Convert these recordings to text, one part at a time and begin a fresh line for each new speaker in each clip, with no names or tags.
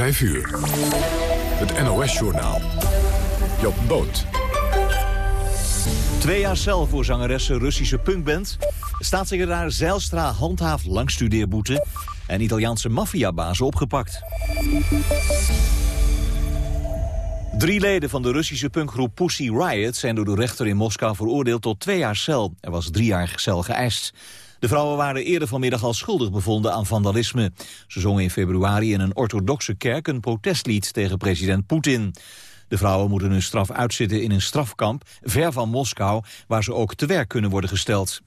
5 uur. Het NOS-journaal. Job Boot.
Twee jaar cel voor zangeressen Russische punkband. Staatssecretaris Zijlstra handhaaft langstudeerboete. En Italiaanse maffiabazen opgepakt. Drie leden van de Russische punkgroep Pussy Riot zijn door de rechter in Moskou veroordeeld tot twee jaar cel. Er was drie jaar cel geëist. De vrouwen waren eerder vanmiddag al schuldig bevonden aan vandalisme. Ze zongen in februari in een orthodoxe kerk een protestlied tegen president Poetin. De vrouwen moeten hun straf uitzitten in een strafkamp ver van Moskou, waar ze ook te werk kunnen worden gesteld.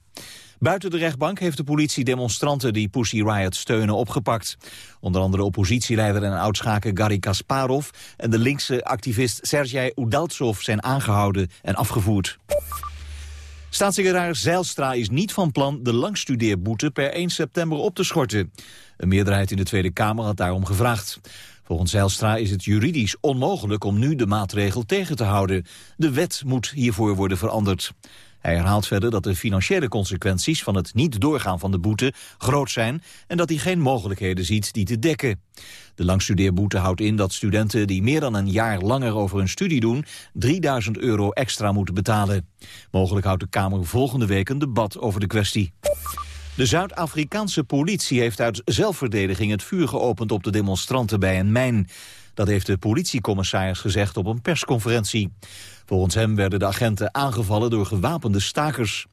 Buiten de rechtbank heeft de politie demonstranten die Pussy Riot steunen opgepakt. Onder andere oppositieleider en oudschaker Garry Kasparov en de linkse activist Sergei Udaltsov zijn aangehouden en afgevoerd. Staatssecretaris Zeilstra is niet van plan de langstudeerboete per 1 september op te schorten. Een meerderheid in de Tweede Kamer had daarom gevraagd. Volgens Zijlstra is het juridisch onmogelijk om nu de maatregel tegen te houden. De wet moet hiervoor worden veranderd. Hij herhaalt verder dat de financiële consequenties van het niet doorgaan van de boete groot zijn en dat hij geen mogelijkheden ziet die te dekken. De langstudeerboete houdt in dat studenten die meer dan een jaar langer over hun studie doen 3000 euro extra moeten betalen. Mogelijk houdt de Kamer volgende week een debat over de kwestie. De Zuid-Afrikaanse politie heeft uit zelfverdediging het vuur geopend op de demonstranten bij een mijn. Dat heeft de politiecommissaris gezegd op een persconferentie. Volgens hem werden de agenten aangevallen door gewapende stakers.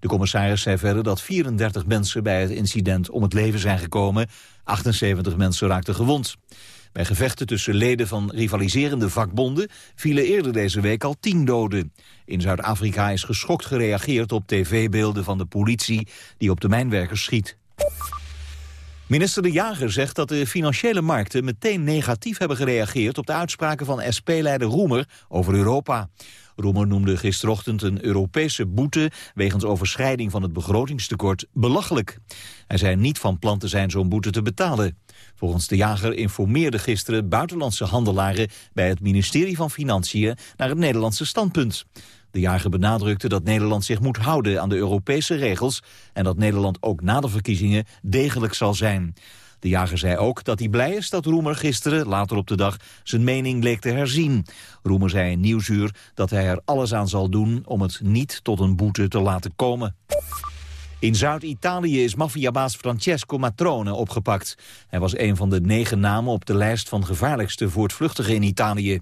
De commissaris zei verder dat 34 mensen bij het incident om het leven zijn gekomen. 78 mensen raakten gewond. Bij gevechten tussen leden van rivaliserende vakbonden vielen eerder deze week al tien doden. In Zuid-Afrika is geschokt gereageerd op tv-beelden van de politie die op de mijnwerkers schiet. Minister De Jager zegt dat de financiële markten meteen negatief hebben gereageerd op de uitspraken van SP-leider Roemer over Europa. Roemer noemde gisterochtend een Europese boete wegens overschrijding van het begrotingstekort belachelijk. Hij zei niet van plan te zijn zo'n boete te betalen. Volgens de jager informeerde gisteren buitenlandse handelaren bij het ministerie van Financiën naar het Nederlandse standpunt. De jager benadrukte dat Nederland zich moet houden aan de Europese regels en dat Nederland ook na de verkiezingen degelijk zal zijn. De jager zei ook dat hij blij is dat Roemer gisteren, later op de dag, zijn mening leek te herzien. Roemer zei in Nieuwsuur dat hij er alles aan zal doen om het niet tot een boete te laten komen. In Zuid-Italië is maffiabaas Francesco Matrone opgepakt. Hij was een van de negen namen op de lijst van gevaarlijkste voortvluchtigen in Italië.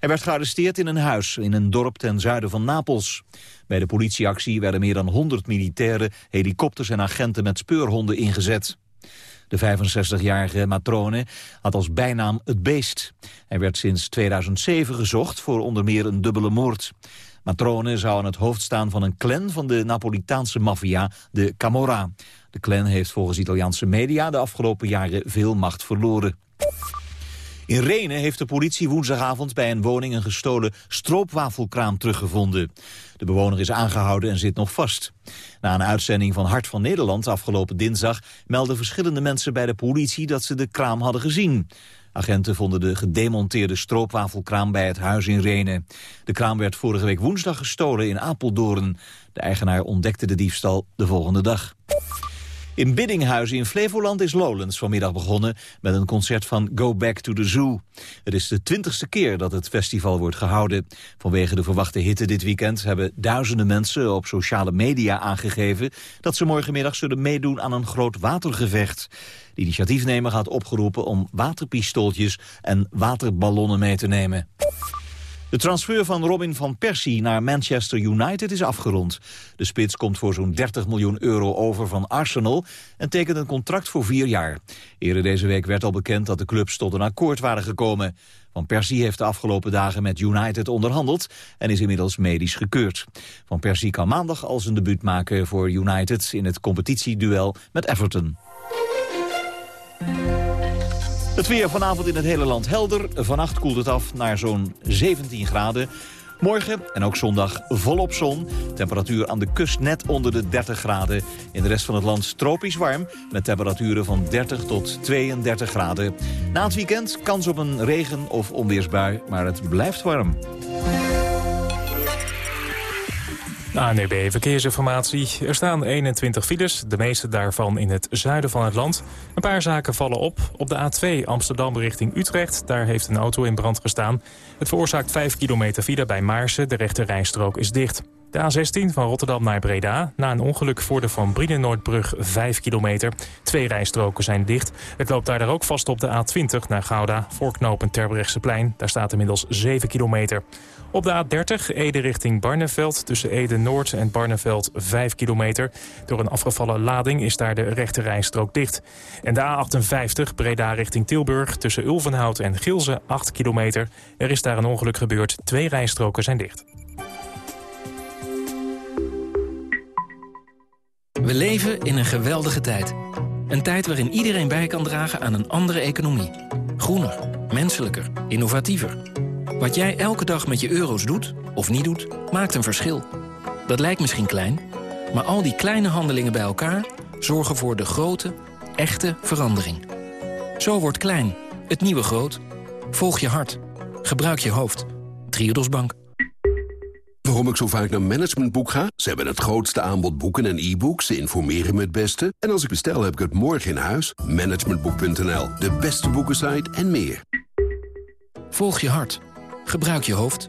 Hij werd gearresteerd in een huis in een dorp ten zuiden van Napels. Bij de politieactie werden meer dan 100 militairen, helikopters en agenten met speurhonden ingezet. De 65-jarige matrone had als bijnaam het beest. Hij werd sinds 2007 gezocht voor onder meer een dubbele moord. Matrone zou aan het hoofd staan van een clan van de Napolitaanse maffia, de Camorra. De clan heeft volgens Italiaanse media de afgelopen jaren veel macht verloren. In Renen heeft de politie woensdagavond bij een woning een gestolen stroopwafelkraam teruggevonden. De bewoner is aangehouden en zit nog vast. Na een uitzending van Hart van Nederland afgelopen dinsdag melden verschillende mensen bij de politie dat ze de kraam hadden gezien. Agenten vonden de gedemonteerde stroopwafelkraam bij het huis in Renen. De kraam werd vorige week woensdag gestolen in Apeldoorn. De eigenaar ontdekte de diefstal de volgende dag. In Biddinghuizen in Flevoland is Lowlands vanmiddag begonnen met een concert van Go Back to the Zoo. Het is de twintigste keer dat het festival wordt gehouden. Vanwege de verwachte hitte dit weekend hebben duizenden mensen op sociale media aangegeven dat ze morgenmiddag zullen meedoen aan een groot watergevecht. De initiatiefnemer gaat opgeroepen om waterpistooltjes en waterballonnen mee te nemen. De transfer van Robin van Persie naar Manchester United is afgerond. De spits komt voor zo'n 30 miljoen euro over van Arsenal... en tekent een contract voor vier jaar. Eerder deze week werd al bekend dat de clubs tot een akkoord waren gekomen. Van Persie heeft de afgelopen dagen met United onderhandeld... en is inmiddels medisch gekeurd. Van Persie kan maandag al zijn debuut maken voor United... in het competitieduel met Everton. Het weer vanavond in het hele land helder. Vannacht koelt het af naar zo'n 17 graden. Morgen en ook zondag volop zon. Temperatuur aan de kust net onder de 30 graden. In de rest van het land tropisch warm. Met temperaturen van 30 tot 32 graden. Na het weekend kans op een regen- of onweersbui. Maar het blijft warm.
ANEB Verkeersinformatie. Er staan 21 files, de meeste daarvan in het zuiden van het land. Een paar zaken vallen op. Op de A2 Amsterdam richting Utrecht, daar heeft een auto in brand gestaan. Het veroorzaakt 5 kilometer file bij Maarsen, de rechte rijstrook is dicht. De A16 van Rotterdam naar Breda. Na een ongeluk voor de Van Brienenoordbrug 5 kilometer. Twee rijstroken zijn dicht. Het loopt daar ook vast op de A20 naar Gouda. Voorknopend Terbrechtseplein. Daar staat inmiddels 7 kilometer. Op de A30 Ede richting Barneveld. Tussen Ede Noord en Barneveld 5 kilometer. Door een afgevallen lading is daar de rechte rijstrook dicht. En de A58 Breda richting Tilburg. Tussen Ulvenhout en Gilze 8 kilometer. Er is daar een ongeluk gebeurd. Twee rijstroken zijn dicht.
We leven in een geweldige tijd. Een tijd waarin iedereen bij kan dragen aan een andere economie. Groener, menselijker, innovatiever. Wat jij elke dag met je euro's doet, of niet doet, maakt een verschil. Dat lijkt misschien klein, maar al die kleine handelingen bij elkaar... zorgen voor de grote, echte verandering. Zo wordt klein, het nieuwe groot. Volg je hart. Gebruik je hoofd. Triodos Bank.
Waarom ik zo vaak naar Managementboek ga? Ze hebben het grootste aanbod boeken en e-books. Ze informeren me het beste. En als ik bestel, heb ik het morgen in huis. Managementboek.nl, de beste boekensite en meer.
Volg je hart. Gebruik je hoofd.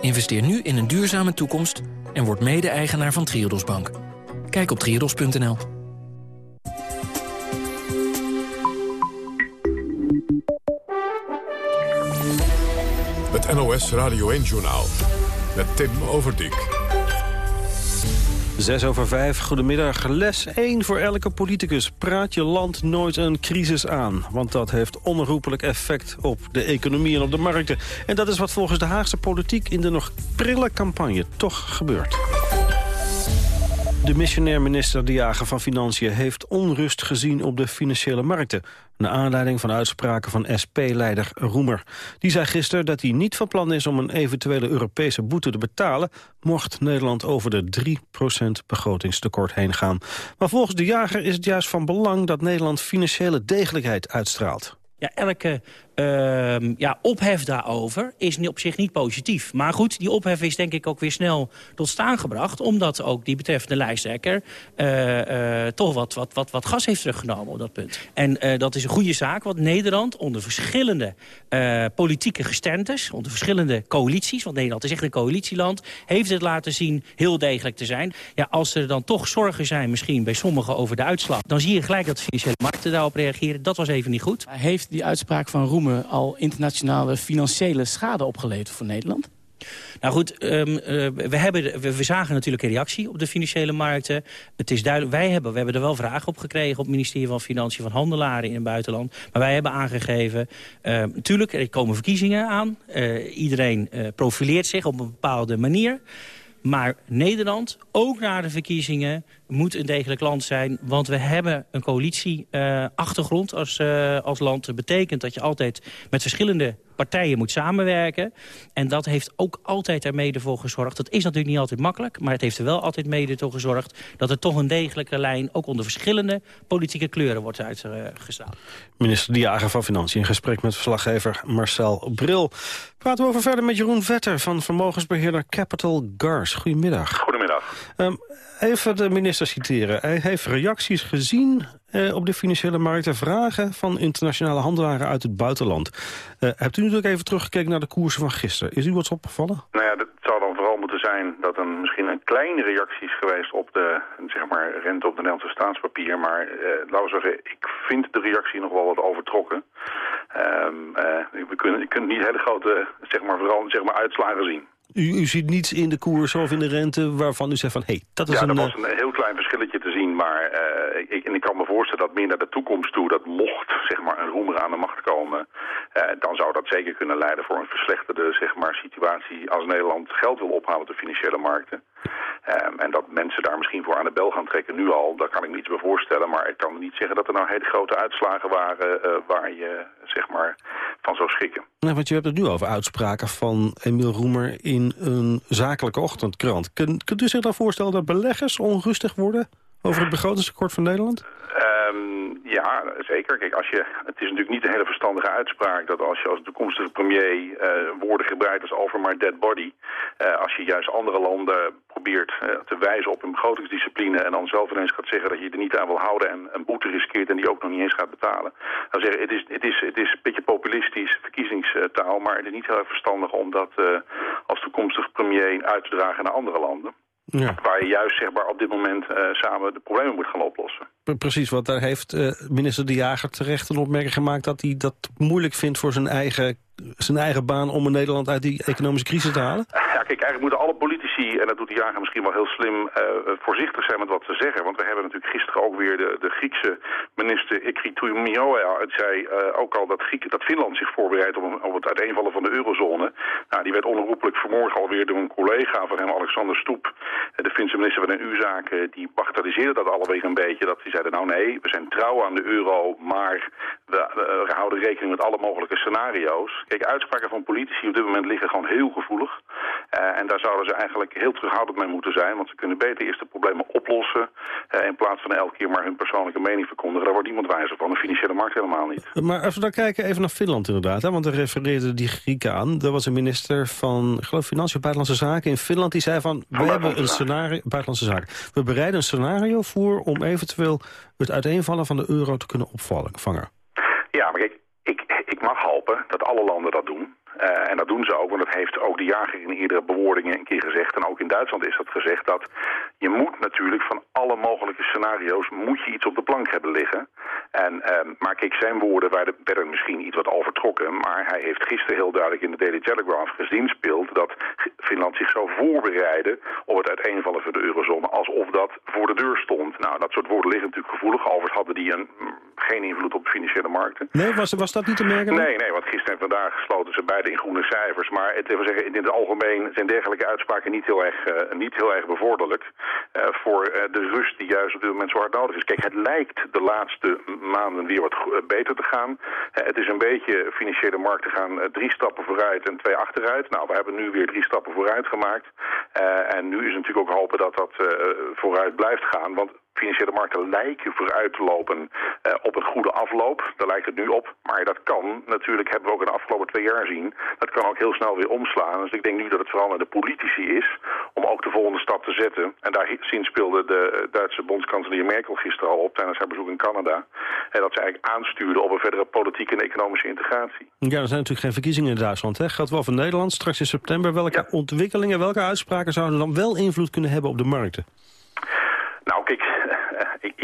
Investeer nu in een duurzame toekomst... en word mede-eigenaar van Triodos Bank. Kijk op triodos.nl.
Het NOS Radio 1-journaal met Tim Overdijk.
6 over 5, goedemiddag. Les 1 voor elke politicus. Praat je land nooit een crisis aan. Want dat heeft onherroepelijk effect op de economie en op de markten. En dat is wat volgens de Haagse politiek in de nog prille campagne toch gebeurt. De missionair minister De Jager van Financiën heeft onrust gezien op de financiële markten. Naar aanleiding van uitspraken van SP-leider Roemer. Die zei gisteren dat hij niet van plan is om een eventuele Europese boete te betalen... mocht Nederland over de 3% begrotingstekort heen gaan. Maar volgens De Jager is het juist van belang dat Nederland financiële degelijkheid uitstraalt.
Ja, elke uh, ja, ophef daarover is op zich niet positief. Maar goed, die ophef is denk ik ook weer snel tot staan gebracht... omdat ook die betreffende lijsttrekker uh, toch wat, wat, wat, wat gas heeft teruggenomen op dat punt. En uh, dat is een goede zaak, want Nederland onder verschillende politieke gesterntes... onder verschillende coalities, want Nederland is echt een coalitieland... heeft het laten zien heel degelijk te zijn. Ja, als er dan toch zorgen zijn misschien bij sommigen over de uitslag... dan zie je gelijk dat de financiële markten daarop reageren. Dat was even niet goed.
Heeft die uitspraak van Al internationale financiële schade opgeleverd voor Nederland?
Nou goed, um, uh, we, hebben, we, we, zagen natuurlijk een reactie op de financiële markten. Het is duidelijk, wij hebben, we hebben er wel vragen op gekregen op het ministerie van Financiën van handelaren in het buitenland. Maar wij hebben aangegeven, natuurlijk, er komen verkiezingen aan. Uh, iedereen profileert zich op een bepaalde manier. Maar Nederland, ook na de verkiezingen, moet een degelijk land zijn. Want we hebben een coalitieachtergrond als, uh, als land. Dat betekent dat je altijd met verschillende partijen moet samenwerken. En dat heeft ook altijd er mede voor gezorgd. Dat is natuurlijk niet altijd makkelijk, maar het heeft er wel altijd mede voor gezorgd... dat er toch een degelijke lijn, ook onder verschillende politieke kleuren, wordt uitgestaan.
Minister De van Financiën in gesprek met verslaggever Marcel Bril. Praten we over verder met Jeroen Vetter van vermogensbeheerder Capital Gars. Goedemiddag.
Goedemiddag.
Um, even de minister citeren. Hij heeft reacties gezien eh, op de financiële markten... vragen van internationale handelaren uit het buitenland. Uh, hebt u natuurlijk even teruggekeken naar de koersen van gisteren. Is u wat opgevallen?
Nou ja, dat zou dat er misschien een kleine reactie is geweest... op de zeg maar, rente op de Nederlandse staatspapier. Maar uh, laten we zeggen, ik vind de reactie nog wel wat overtrokken. Um, we kunnen, je kunt niet hele grote zeg maar, vooral, zeg maar, uitslagen zien.
U, u, ziet niets in de koers of in de rente waarvan u zegt van... hé, hey, dat is
ja,
een...
Ja, er was een heel klein verschilletje te zien, maar uh, ik, en ik kan me voorstellen dat meer naar de toekomst toe... dat mocht zeg maar, een roemer aan de macht komen... Uh, dan zou dat zeker kunnen leiden voor een verslechterde zeg maar, situatie... als Nederland geld wil ophalen op de financiële markten. Um, en dat mensen daar misschien voor aan de bel gaan trekken nu al, daar kan ik me iets bij voorstellen. Maar ik kan niet zeggen dat er nou hele grote uitslagen waren uh, waar je zeg maar, van zou schikken.
Nee, want je hebt het nu over uitspraken van Emiel Roemer in een zakelijke ochtendkrant. Kun, kunt u zich dan voorstellen dat beleggers onrustig worden over het begrotingstekort van Nederland?
Ehm, ja, zeker. Kijk, als je, het is natuurlijk niet een hele verstandige uitspraak dat als je als toekomstige premier uh, woorden gebruikt als over maar dead body, uh, als je juist andere landen probeert uh, te wijzen op hun begrotingsdiscipline en dan zelf ineens gaat zeggen dat je er niet aan wil houden en een boete riskeert en die ook nog niet eens gaat betalen. Dan zeggen, het is, het is, het is een beetje populistisch verkiezingstaal, maar het is niet heel erg verstandig om dat als toekomstig premier uit te dragen naar andere landen. Ja. Waar je juist zeg maar, op dit moment uh, samen de problemen moet gaan oplossen.
Precies, want daar heeft uh, minister De Jager terecht een opmerking gemaakt... dat hij dat moeilijk vindt voor zijn eigen zijn eigen baan om Nederland uit die economische crisis te halen?
Ja, kijk, eigenlijk moeten alle politici, en dat doet de jager misschien wel heel slim, uh, voorzichtig zijn met wat ze zeggen. Want we hebben natuurlijk gisteren ook weer de, de Griekse minister Ikritou zei uh, ook al dat, Griek, dat Finland zich voorbereidt op, op, het uiteenvallen van de eurozone. Nou, die werd onherroepelijk vanmorgen alweer door een collega van hem, Alexander Stoep, de Finse minister van EU-zaken, die bagatelliseerde dat alweer een beetje. Dat die zeiden, nou nee, we zijn trouw aan de euro, maar we, we houden rekening met alle mogelijke scenario's. Kijk, uitspraken van politici op dit moment liggen gewoon heel gevoelig. Uh, en daar zouden ze eigenlijk heel terughoudend mee moeten zijn. Want ze kunnen beter eerst de problemen oplossen... Uh, in plaats van elke keer maar hun persoonlijke mening verkondigen. Daar wordt niemand wijzer van. De financiële markt helemaal niet.
Maar als we dan kijken even naar Finland inderdaad. Hè, want er refereerde die Grieken aan. Er was een minister van ik geloof, Financiën Buitenlandse Zaken in Finland. Die zei van, we hebben een scenario... Buitenlandse Zaken. We bereiden een scenario voor om eventueel het uiteenvallen van de euro te kunnen opvangen.
Ja, maar kijk, ik mag hopen dat alle landen dat doen. Uh, en dat doen ze ook, want dat heeft ook de jager in eerdere bewoordingen een keer gezegd. En ook in Duitsland is dat gezegd, dat je moet natuurlijk van alle mogelijke scenario's... moet je iets op de plank hebben liggen. En, uh, maar kijk, zijn woorden werden misschien iets wat overtrokken. Maar hij heeft gisteren heel duidelijk in de Daily Telegraph gezien speelt... dat Finland zich zou voorbereiden op het uiteenvallen van de eurozone... alsof dat voor de deur stond. Nou, dat soort woorden liggen natuurlijk gevoelig. Overigens hadden die een, geen invloed op de financiële markten.
Nee, was, was dat niet te merken?
Nee, nee, want gisteren en vandaag gesloten ze beide in groene cijfers. Maar het, wil zeggen, in het algemeen zijn dergelijke uitspraken niet heel erg, uh, niet heel erg bevorderlijk uh, voor uh, de rust die juist op dit moment zo hard nodig is. Kijk, het lijkt de laatste maanden weer wat beter te gaan. het is een beetje financiële markten gaan drie stappen vooruit en twee achteruit. Nou, we hebben nu weer drie stappen vooruit gemaakt. en nu is natuurlijk ook hopen dat dat vooruit blijft gaan. Want financiële markten lijken vooruit te lopen uh, op een goede afloop. Daar lijkt het nu op. Maar dat kan, natuurlijk hebben we ook in de afgelopen twee jaar zien, dat kan ook heel snel weer omslaan. Dus ik denk nu dat het vooral naar de politici is om ook de volgende stap te zetten. En daar zien speelde de Duitse bondskanselier Merkel gisteren al op tijdens haar bezoek in Canada. En dat ze eigenlijk aanstuurde op een verdere politieke en economische integratie.
Ja, er zijn natuurlijk geen verkiezingen in Duitsland. Hè? Gaat wel van Nederland straks in september. Welke ja. ontwikkelingen, welke uitspraken zouden dan wel invloed kunnen hebben op de markten?
Nou, kijk,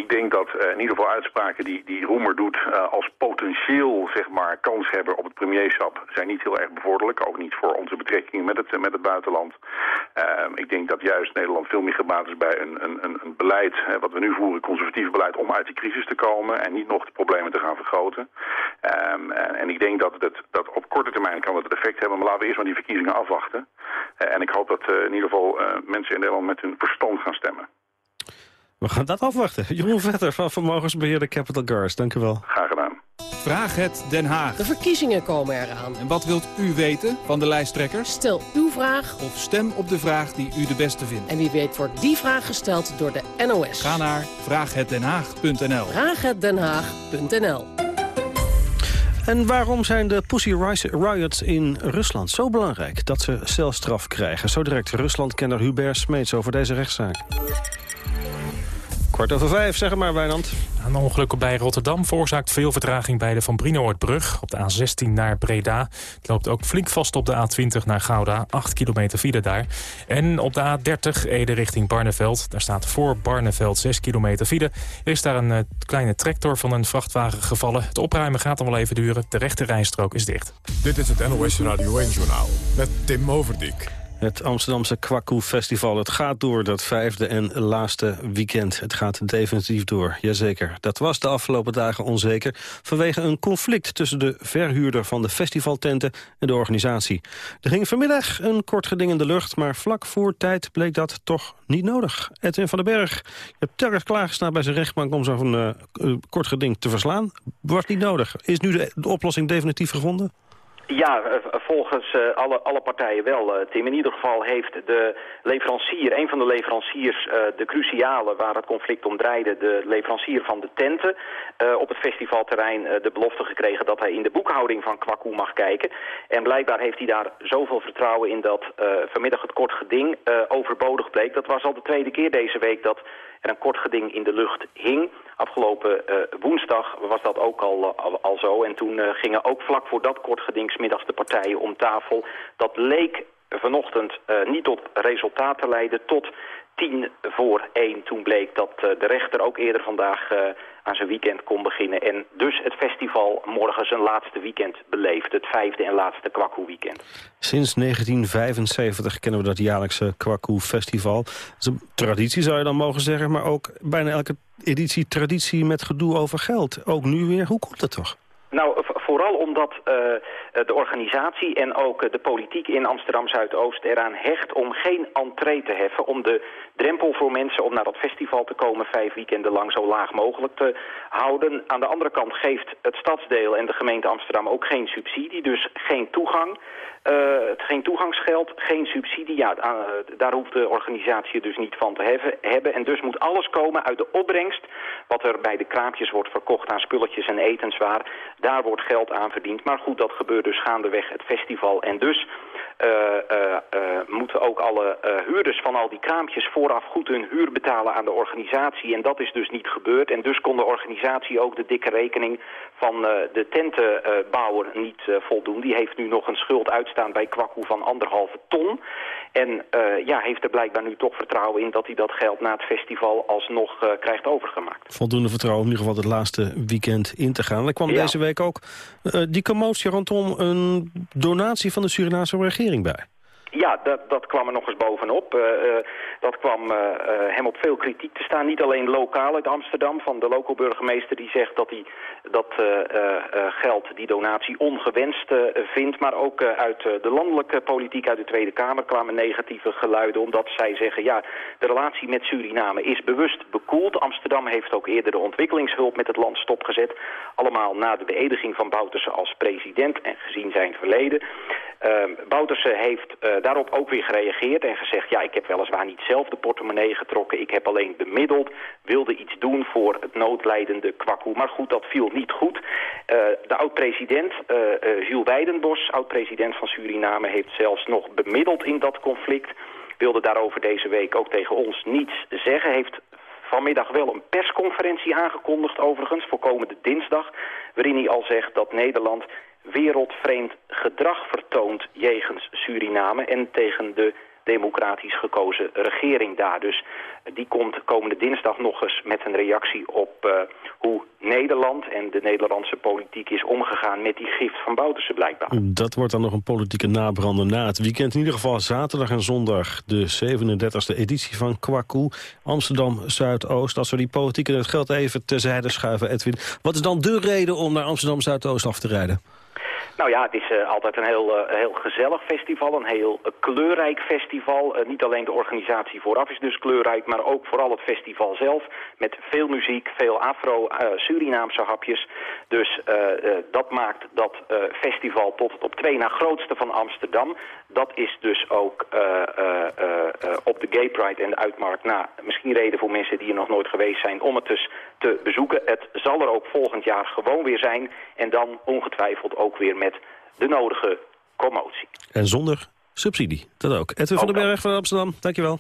ik, denk dat uh, in ieder geval uitspraken die, die Roemer doet uh, als potentieel zeg maar, kanshebber op het premierschap zijn niet heel erg bevorderlijk. Ook niet voor onze betrekkingen met het, met het buitenland. Uh, ik denk dat juist Nederland veel meer gebaat is bij een, een, een beleid, wat we nu voeren, conservatief beleid, om uit die crisis te komen en niet nog de problemen te gaan vergroten. Um, en, ik denk dat, het, dat op korte termijn kan het effect hebben, maar laten we eerst maar die verkiezingen afwachten. en ik hoop dat in ieder geval mensen in Nederland met hun verstand gaan stemmen.
We gaan dat afwachten. Jeroen Vetter van vermogensbeheerder Capital Guards. Dank u wel.
Graag gedaan.
Vraag het Den Haag.
De verkiezingen komen eraan.
En wat wilt u weten van de lijsttrekkers?
Stel uw vraag.
Of stem op de vraag die u de beste vindt.
En wie weet wordt die vraag gesteld door de NOS.
Ga naar vraaghetdenhaag.nl
Vraaghetdenhaag.nl
En waarom zijn de Pussy Riots in Rusland zo belangrijk dat ze celstraf krijgen? Zo direct Ruslandkenner Hubert Smeets over deze rechtszaak. Kwart over vijf, zeg maar, Wijnand.
Een ongeluk bij Rotterdam veroorzaakt veel vertraging bij de Van Brinoordbrug op de A16 naar Breda. Het loopt ook flink vast op de A20 naar Gouda, 8 kilometer file daar. En op de A30 Ede richting Barneveld, daar staat voor Barneveld 6 kilometer file. Er is daar een uh, kleine tractor van een vrachtwagen gevallen. Het opruimen gaat dan wel even duren, de rechte rijstrook is dicht.
Dit is het NOS Radio 1-journaal met Tim Overdijk.
Het Amsterdamse Kwaku Festival. Het gaat door, dat vijfde en laatste weekend. Het gaat definitief door, jazeker. Dat was de afgelopen dagen onzeker... vanwege een conflict tussen de verhuurder van de festivaltenten en de organisatie. Er ging vanmiddag een kort geding in de lucht... maar vlak voor tijd bleek dat toch niet nodig. Edwin van den Berg, je hebt telkens klaargestaan bij zijn rechtbank... om zo'n uh, kort geding te verslaan. Was niet nodig. Is nu de, de oplossing definitief gevonden?
Ja, eh, volgens uh, alle, alle partijen wel, Tim. In ieder geval heeft de leverancier, een van de leveranciers, de cruciale waar het conflict om draaide, de leverancier van de tenten, op het festivalterrein de belofte gekregen dat hij in de boekhouding van Kwaku mag kijken. En blijkbaar heeft hij daar zoveel vertrouwen in dat vanmiddag het kort geding overbodig bleek. Dat was al de tweede keer deze week dat er een kort geding in de lucht hing. Afgelopen uh, woensdag was dat ook al, al, al zo. En toen uh, gingen ook vlak voor dat kort geding smiddags de partijen om tafel. Dat leek vanochtend niet tot resultaat te leiden tot tien voor één. Toen bleek dat de rechter ook eerder vandaag aan zijn weekend kon beginnen. En dus het festival morgen zijn laatste weekend beleeft. Het vijfde en laatste Kwaku weekend.
Sinds 1975 kennen we dat jaarlijkse Kwaku festival. Dat is een traditie zou je dan mogen zeggen. Maar ook bijna elke editie traditie met gedoe over geld. Ook nu weer. Hoe komt dat toch?
Nou, vooral omdat uh, de organisatie en ook de politiek in Amsterdam-Zuidoost eraan hecht om geen entree te heffen. Om de drempel voor mensen om naar dat festival te komen vijf weekenden lang zo laag mogelijk te houden. Aan de andere kant geeft het stadsdeel en de gemeente Amsterdam ook geen subsidie, dus geen toegang. Uh, geen toegangsgeld, geen subsidie. Ja, uh, daar hoeft de organisatie dus niet van te hebben. En dus moet alles komen uit de opbrengst... wat er bij de kraampjes wordt verkocht aan spulletjes en etenswaar. Daar wordt geld aan verdiend. Maar goed, dat gebeurt dus gaandeweg het festival. En dus moeten ook alle huurders van al die kraampjes... vooraf goed hun huur betalen aan de organisatie. En dat is dus niet gebeurd. En dus kon de organisatie ook de dikke rekening van de tentenbouwer niet voldoen. Die heeft nu nog een schuld uit staan bij Kwaku van anderhalve ton. En ja, heeft er blijkbaar nu toch vertrouwen in dat hij dat geld na het festival alsnog krijgt overgemaakt.
Voldoende vertrouwen om in ieder geval het laatste weekend in te gaan. Er kwam ja. deze week ook die commotie rondom een donatie van de Surinaamse regering bij.
Ja, dat, dat kwam er nog eens bovenop. Uh, uh, dat kwam uh, hem op veel kritiek te staan. Niet alleen lokaal uit Amsterdam, van de lokale burgemeester die zegt dat hij dat geld, die donatie, ongewenst vindt. Maar ook uit de landelijke politiek, uit de Tweede Kamer kwamen negatieve geluiden. Omdat zij zeggen, ja, de relatie met Suriname is bewust bekoeld. Amsterdam heeft ook eerder de ontwikkelingshulp met het land stopgezet. Allemaal na de beëdiging van Bouterse als president en gezien zijn verleden. Bouterse heeft daarop ook weer gereageerd en gezegd... ja, ik heb weliswaar niet zelf de portemonnee getrokken... ik heb alleen bemiddeld, wilde iets doen voor het noodlijdende Kwaku. Maar goed, dat viel niet goed. Uh, de oud-president, uh, uh, Jules Weidenbos, oud-president van Suriname... heeft zelfs nog bemiddeld in dat conflict. Wilde daarover deze week ook tegen ons niets zeggen. Heeft vanmiddag wel een persconferentie aangekondigd overigens... voor komende dinsdag, waarin hij al zegt dat Nederland wereldvreemd gedrag vertoont jegens Suriname en tegen de democratisch gekozen regering daar. Dus die komt komende dinsdag nog eens met een reactie op uh, hoe Nederland en de Nederlandse politiek is omgegaan met die gift van Bouterse blijkbaar.
Dat wordt dan nog een politieke nabrander na het weekend. In ieder geval zaterdag en zondag de 37e editie van Kwaku Amsterdam Zuidoost. Als we die politiek en het geld even terzijde schuiven, Edwin. Wat is dan de reden om naar Amsterdam Zuidoost af te rijden?
Nou ja, het is uh, altijd een heel, uh, heel gezellig festival, een heel uh, kleurrijk festival. niet alleen de organisatie vooraf is dus kleurrijk, maar ook vooral het festival zelf. Met veel muziek, veel Afro-Surinaamse hapjes. Dus dat maakt dat festival tot het op twee na grootste van Amsterdam. Dat is dus ook op de Gay Pride en de Uitmarkt na. Misschien reden voor mensen die er nog nooit geweest zijn om het dus te bezoeken. Het zal er ook volgend jaar gewoon weer zijn. En dan ongetwijfeld ook weer met de nodige commotie.
En zonder subsidie, dat ook. Edwin van den Berg van Amsterdam, dankjewel.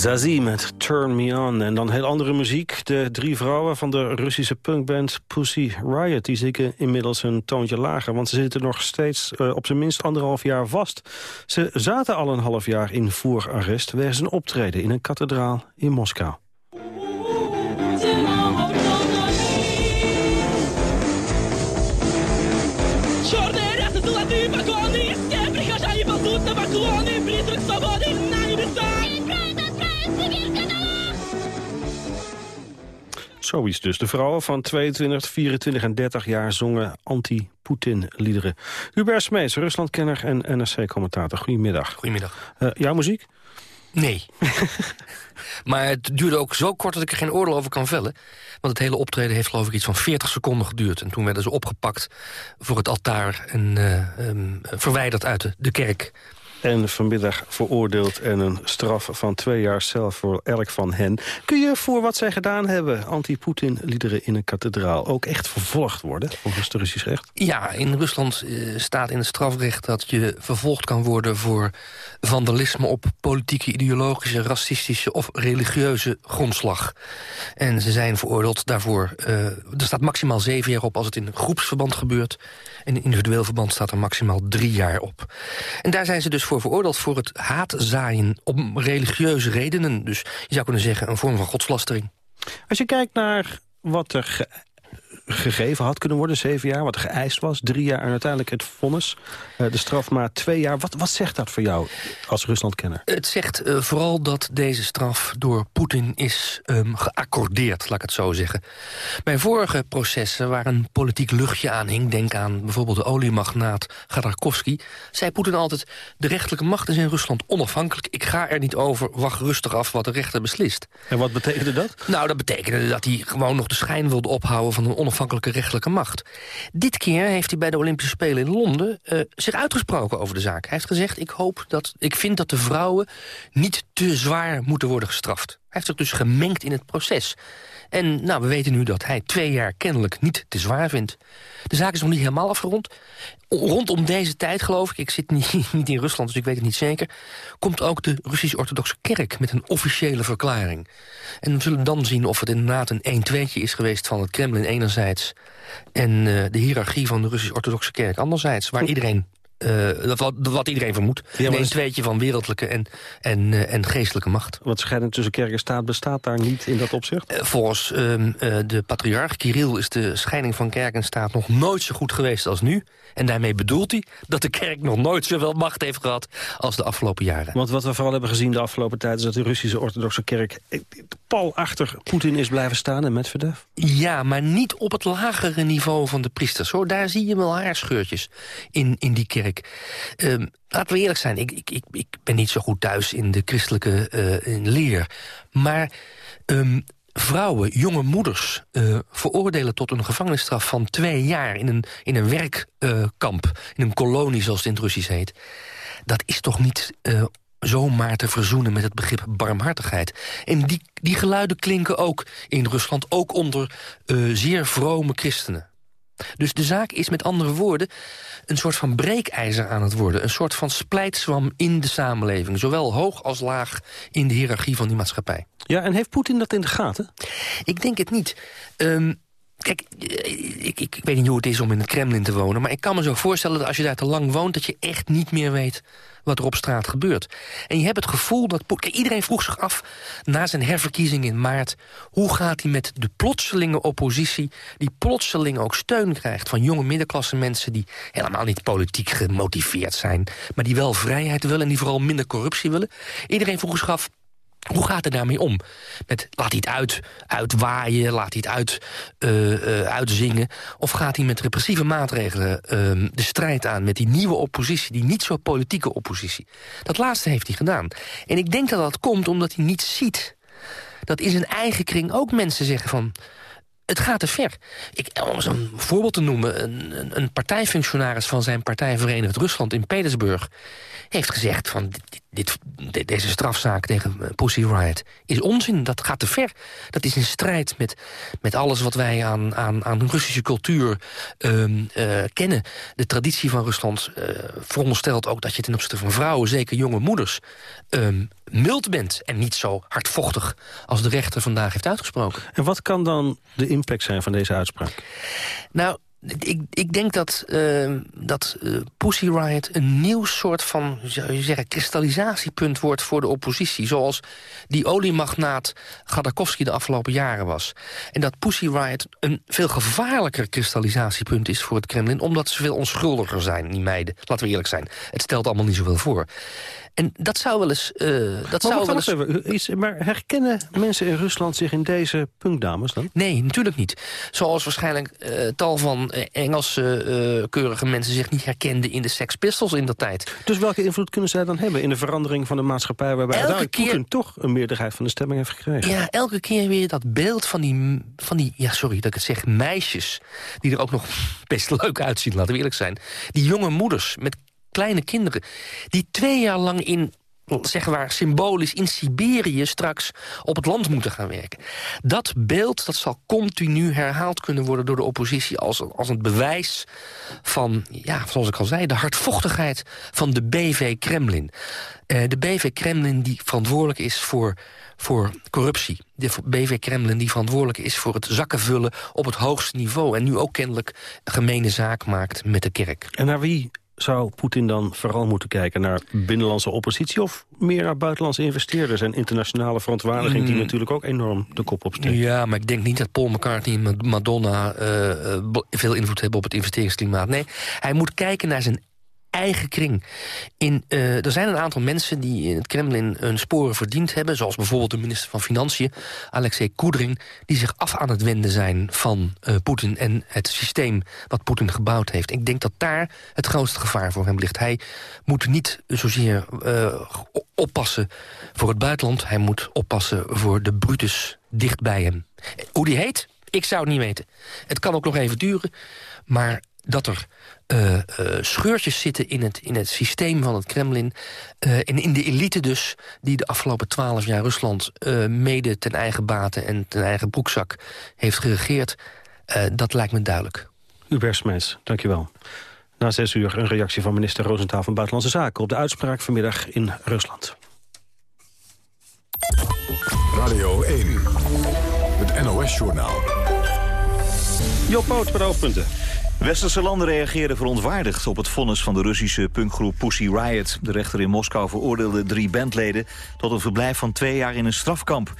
Zazie met Turn Me On. En dan heel andere muziek. De drie vrouwen van de Russische punkband Pussy Riot... die zitten inmiddels een toontje lager... want ze zitten nog steeds eh, op zijn minst anderhalf jaar vast. Ze zaten al een half jaar in voorarrest... ze een optreden in een kathedraal in Moskou. Zoiets dus. De vrouwen van 22, 24 en 30 jaar zongen anti-Poetin-liederen. Hubert Smeets, Ruslandkenner en NRC-commentator. Goedemiddag.
Goedemiddag.
Uh, jouw muziek?
Nee. maar het duurde ook zo kort dat ik er geen oordeel over kan vellen. Want het hele optreden heeft geloof ik iets van 40 seconden geduurd. En toen werden ze opgepakt voor het altaar en uh, um, verwijderd uit de kerk.
En vanmiddag veroordeeld en een straf van twee jaar cel voor elk van hen. Kun je voor wat zij gedaan hebben, anti-Poetin-liederen in een kathedraal... ook echt vervolgd worden, volgens het Russisch recht?
Ja, in Rusland uh, staat in het strafrecht dat je vervolgd kan worden... voor vandalisme op politieke, ideologische, racistische of religieuze grondslag. En ze zijn veroordeeld daarvoor. Uh, er staat maximaal zeven jaar op als het in groepsverband gebeurt. En in individueel verband staat er maximaal drie jaar op. En daar zijn ze dus voor veroordeeld voor het haatzaaien om religieuze redenen. Dus je zou kunnen zeggen een vorm van godslastering.
Als je kijkt naar wat er gegeven had kunnen worden, zeven jaar, wat geëist was, drie jaar en uiteindelijk het vonnis, uh, de straf maar twee jaar. Wat, wat zegt dat voor jou als Ruslandkenner?
Het zegt uh, vooral dat deze straf door Poetin is um, geaccordeerd, laat ik het zo zeggen. Bij vorige processen waar een politiek luchtje aan hing, denk aan bijvoorbeeld de oliemagnaat Gadarkovsky, zei Poetin altijd, de rechterlijke macht is in Rusland onafhankelijk, ik ga er niet over, wacht rustig af wat de rechter beslist.
En wat betekende dat?
Nou, dat betekende dat hij gewoon nog de schijn wilde ophouden van een onafhankelijke rechtelijke macht. Dit keer heeft hij bij de Olympische Spelen in Londen uh, zich uitgesproken over de zaak. Hij heeft gezegd, ik, hoop dat, ik vind dat de vrouwen niet te zwaar moeten worden gestraft. Hij heeft zich dus gemengd in het proces. En nou, we weten nu dat hij twee jaar kennelijk niet te zwaar vindt. De zaak is nog niet helemaal afgerond. Rondom deze tijd, geloof ik, ik zit niet, niet in Rusland, dus ik weet het niet zeker... komt ook de Russisch-Orthodoxe Kerk met een officiële verklaring. En we zullen dan zien of het inderdaad een 1-2'tje is geweest van het Kremlin enerzijds... en uh, de hiërarchie van de Russisch-Orthodoxe Kerk anderzijds... waar iedereen uh, dat wat, wat, iedereen vermoedt. Ja, een tweetje van wereldlijke en, en, uh, en geestelijke macht.
Wat scheiding tussen kerk en staat bestaat daar niet in dat opzicht?
Uh, volgens um, de patriarch Kirill is de scheiding van kerk en staat nog nooit zo goed geweest als nu. En daarmee bedoelt hij dat de kerk nog nooit zoveel macht heeft gehad als de afgelopen jaren.
Want wat we vooral hebben gezien de afgelopen tijd is dat de Russische orthodoxe kerk pal achter Poetin is blijven staan en Medvedev.
Ja, maar niet op het lagere niveau van de priesters. Hoor. Daar zie je wel haarscheurtjes in, in die kerk. Um, laten we eerlijk zijn, ik, ik, ik, ik ben niet zo goed thuis in de christelijke in leer. Maar um, vrouwen, jonge moeders, uh, veroordelen tot een gevangenisstraf van twee jaar... in een, in een werkkamp, uh, in een kolonie zoals het in het Russisch heet. Dat is toch niet zomaar te verzoenen met het begrip barmhartigheid. En die, die geluiden klinken ook in Rusland, ook onder zeer vrome christenen. Dus de zaak is met andere woorden een soort van breekijzer aan het worden. Een soort van splijtswam in de samenleving. Zowel hoog als laag in de hiërarchie van die maatschappij.
Ja, en heeft Poetin dat in de gaten?
Ik denk het niet. Um, Kijk, ik, ik, weet niet hoe het is om in het Kremlin te wonen... maar ik kan me zo voorstellen dat als je daar te lang woont... dat je echt niet meer weet wat er op straat gebeurt. En je hebt het gevoel dat... Iedereen vroeg zich af na zijn herverkiezing in maart... hoe gaat hij met de plotselinge oppositie... die plotseling ook steun krijgt van jonge middenklasse mensen... die helemaal niet politiek gemotiveerd zijn... maar die wel vrijheid willen en die vooral minder corruptie willen. Iedereen vroeg zich af, Hoe gaat hij daarmee om? Met, laat hij het uit, uitwaaien, laat hij het uit, eh, eh, uitzingen? Of gaat hij met repressieve maatregelen ehm, de strijd aan... met die nieuwe oppositie, die niet zo politieke oppositie? Dat laatste heeft hij gedaan. En ik denk dat dat komt omdat hij niet ziet... dat in zijn eigen kring ook mensen zeggen van het gaat te ver. Ik, om een voorbeeld te noemen... Een, een, partijfunctionaris van zijn partij Verenigd Rusland in Petersburg... heeft gezegd van dit, dit, deze strafzaak tegen eh, Pussy Riot is onzin. Dat gaat te ver. Dat is in strijd met, met alles wat wij aan, aan, aan Russische cultuur ehm, eh, kennen. De traditie van Rusland eh, veronderstelt ook dat je ten opzichte van vrouwen... zeker jonge moeders, ehm, mild bent en niet zo hardvochtig... als de rechter vandaag heeft uitgesproken.
En wat kan dan de impact zijn van deze uitspraak?
Nou, ik, ik denk dat, eh, dat eh, Pussy Riot een nieuw soort van zou je zeggen, kristallisatiepunt wordt voor de oppositie. Zoals die oliemagnaat Gadakowski de afgelopen jaren was. En dat Pussy Riot een veel gevaarlijker kristallisatiepunt is voor het Kremlin... omdat ze veel onschuldiger zijn, die meiden. Laten we eerlijk zijn. Het stelt allemaal niet zoveel voor. En dat zou wel eens... eh, dat
Maar,
zou wel eens...
even, is, maar herkennen mensen in Rusland zich in deze punkdames dan?
Nee, natuurlijk niet. Zoals waarschijnlijk eh, tal van eh, Engelse keurige mensen zich niet herkenden in de Sex Pistols in dat tijd.
Dus welke invloed kunnen zij dan hebben in de verandering van de maatschappij... waarbij
Elke
uiteindelijk
keer-
Poetin toch een meerderheid van de stemming heeft gekregen?
Ja, elke keer weer dat beeld van die, van die, ja sorry dat ik het zeg, meisjes... die er ook nog best leuk uitzien, laten we eerlijk zijn. Die jonge moeders met kleine kinderen... die twee jaar lang in, zeg maar symbolisch, in Siberië straks op het land moeten gaan werken. Dat beeld dat zal continu herhaald kunnen worden door de oppositie... als, als een bewijs van, ja, zoals ik al zei, de hardvochtigheid van de BV Kremlin. Eh, de BV Kremlin die verantwoordelijk is voor, voor corruptie. De BV Kremlin die verantwoordelijk is voor het zakkenvullen op het hoogste niveau. En nu ook kennelijk gemene zaak maakt met de kerk.
En naar wie zou Poetin dan vooral moeten kijken? Naar binnenlandse oppositie of meer naar buitenlandse investeerders... en internationale verontwaardiging die
Mm.
natuurlijk ook enorm de kop opsteekt?
Ja, maar ik denk niet dat Paul McCartney en Madonna eh, eh, veel invloed hebben op het investeringsklimaat. Nee, hij moet kijken naar zijn eigen kring. In, eh, er zijn een aantal mensen die in het Kremlin hun sporen verdiend hebben... zoals bijvoorbeeld de minister van Financiën, Alexei Kudrin... die zich af aan het wenden zijn van eh, Poetin en het systeem wat Poetin gebouwd heeft. Ik denk dat daar het grootste gevaar voor hem ligt. Hij moet niet zozeer eh, oppassen voor het buitenland... hij moet oppassen voor de Brutus dicht bij hem. Hoe die heet? Ik zou het niet weten. Het kan ook nog even duren, maar dat er eh, eh, scheurtjes zitten in het, in het systeem van het Kremlin... eh, en in de elite dus, die de afgelopen twaalf jaar Rusland... eh, mede ten eigen baten en ten eigen broekzak heeft geregeerd... eh, dat lijkt me duidelijk.
Hubert Smeets, dankjewel. Na zes uur een reactie van minister Roosentaal van Buitenlandse Zaken... op de uitspraak vanmiddag in Rusland.
Radio 1, het NOS-journaal.
Job Poot de hoofdpunten.
Westerse landen reageerden verontwaardigd op het vonnis van de Russische punkgroep Pussy Riot. De rechter in Moskou veroordeelde drie bandleden tot een verblijf van twee jaar in een strafkamp.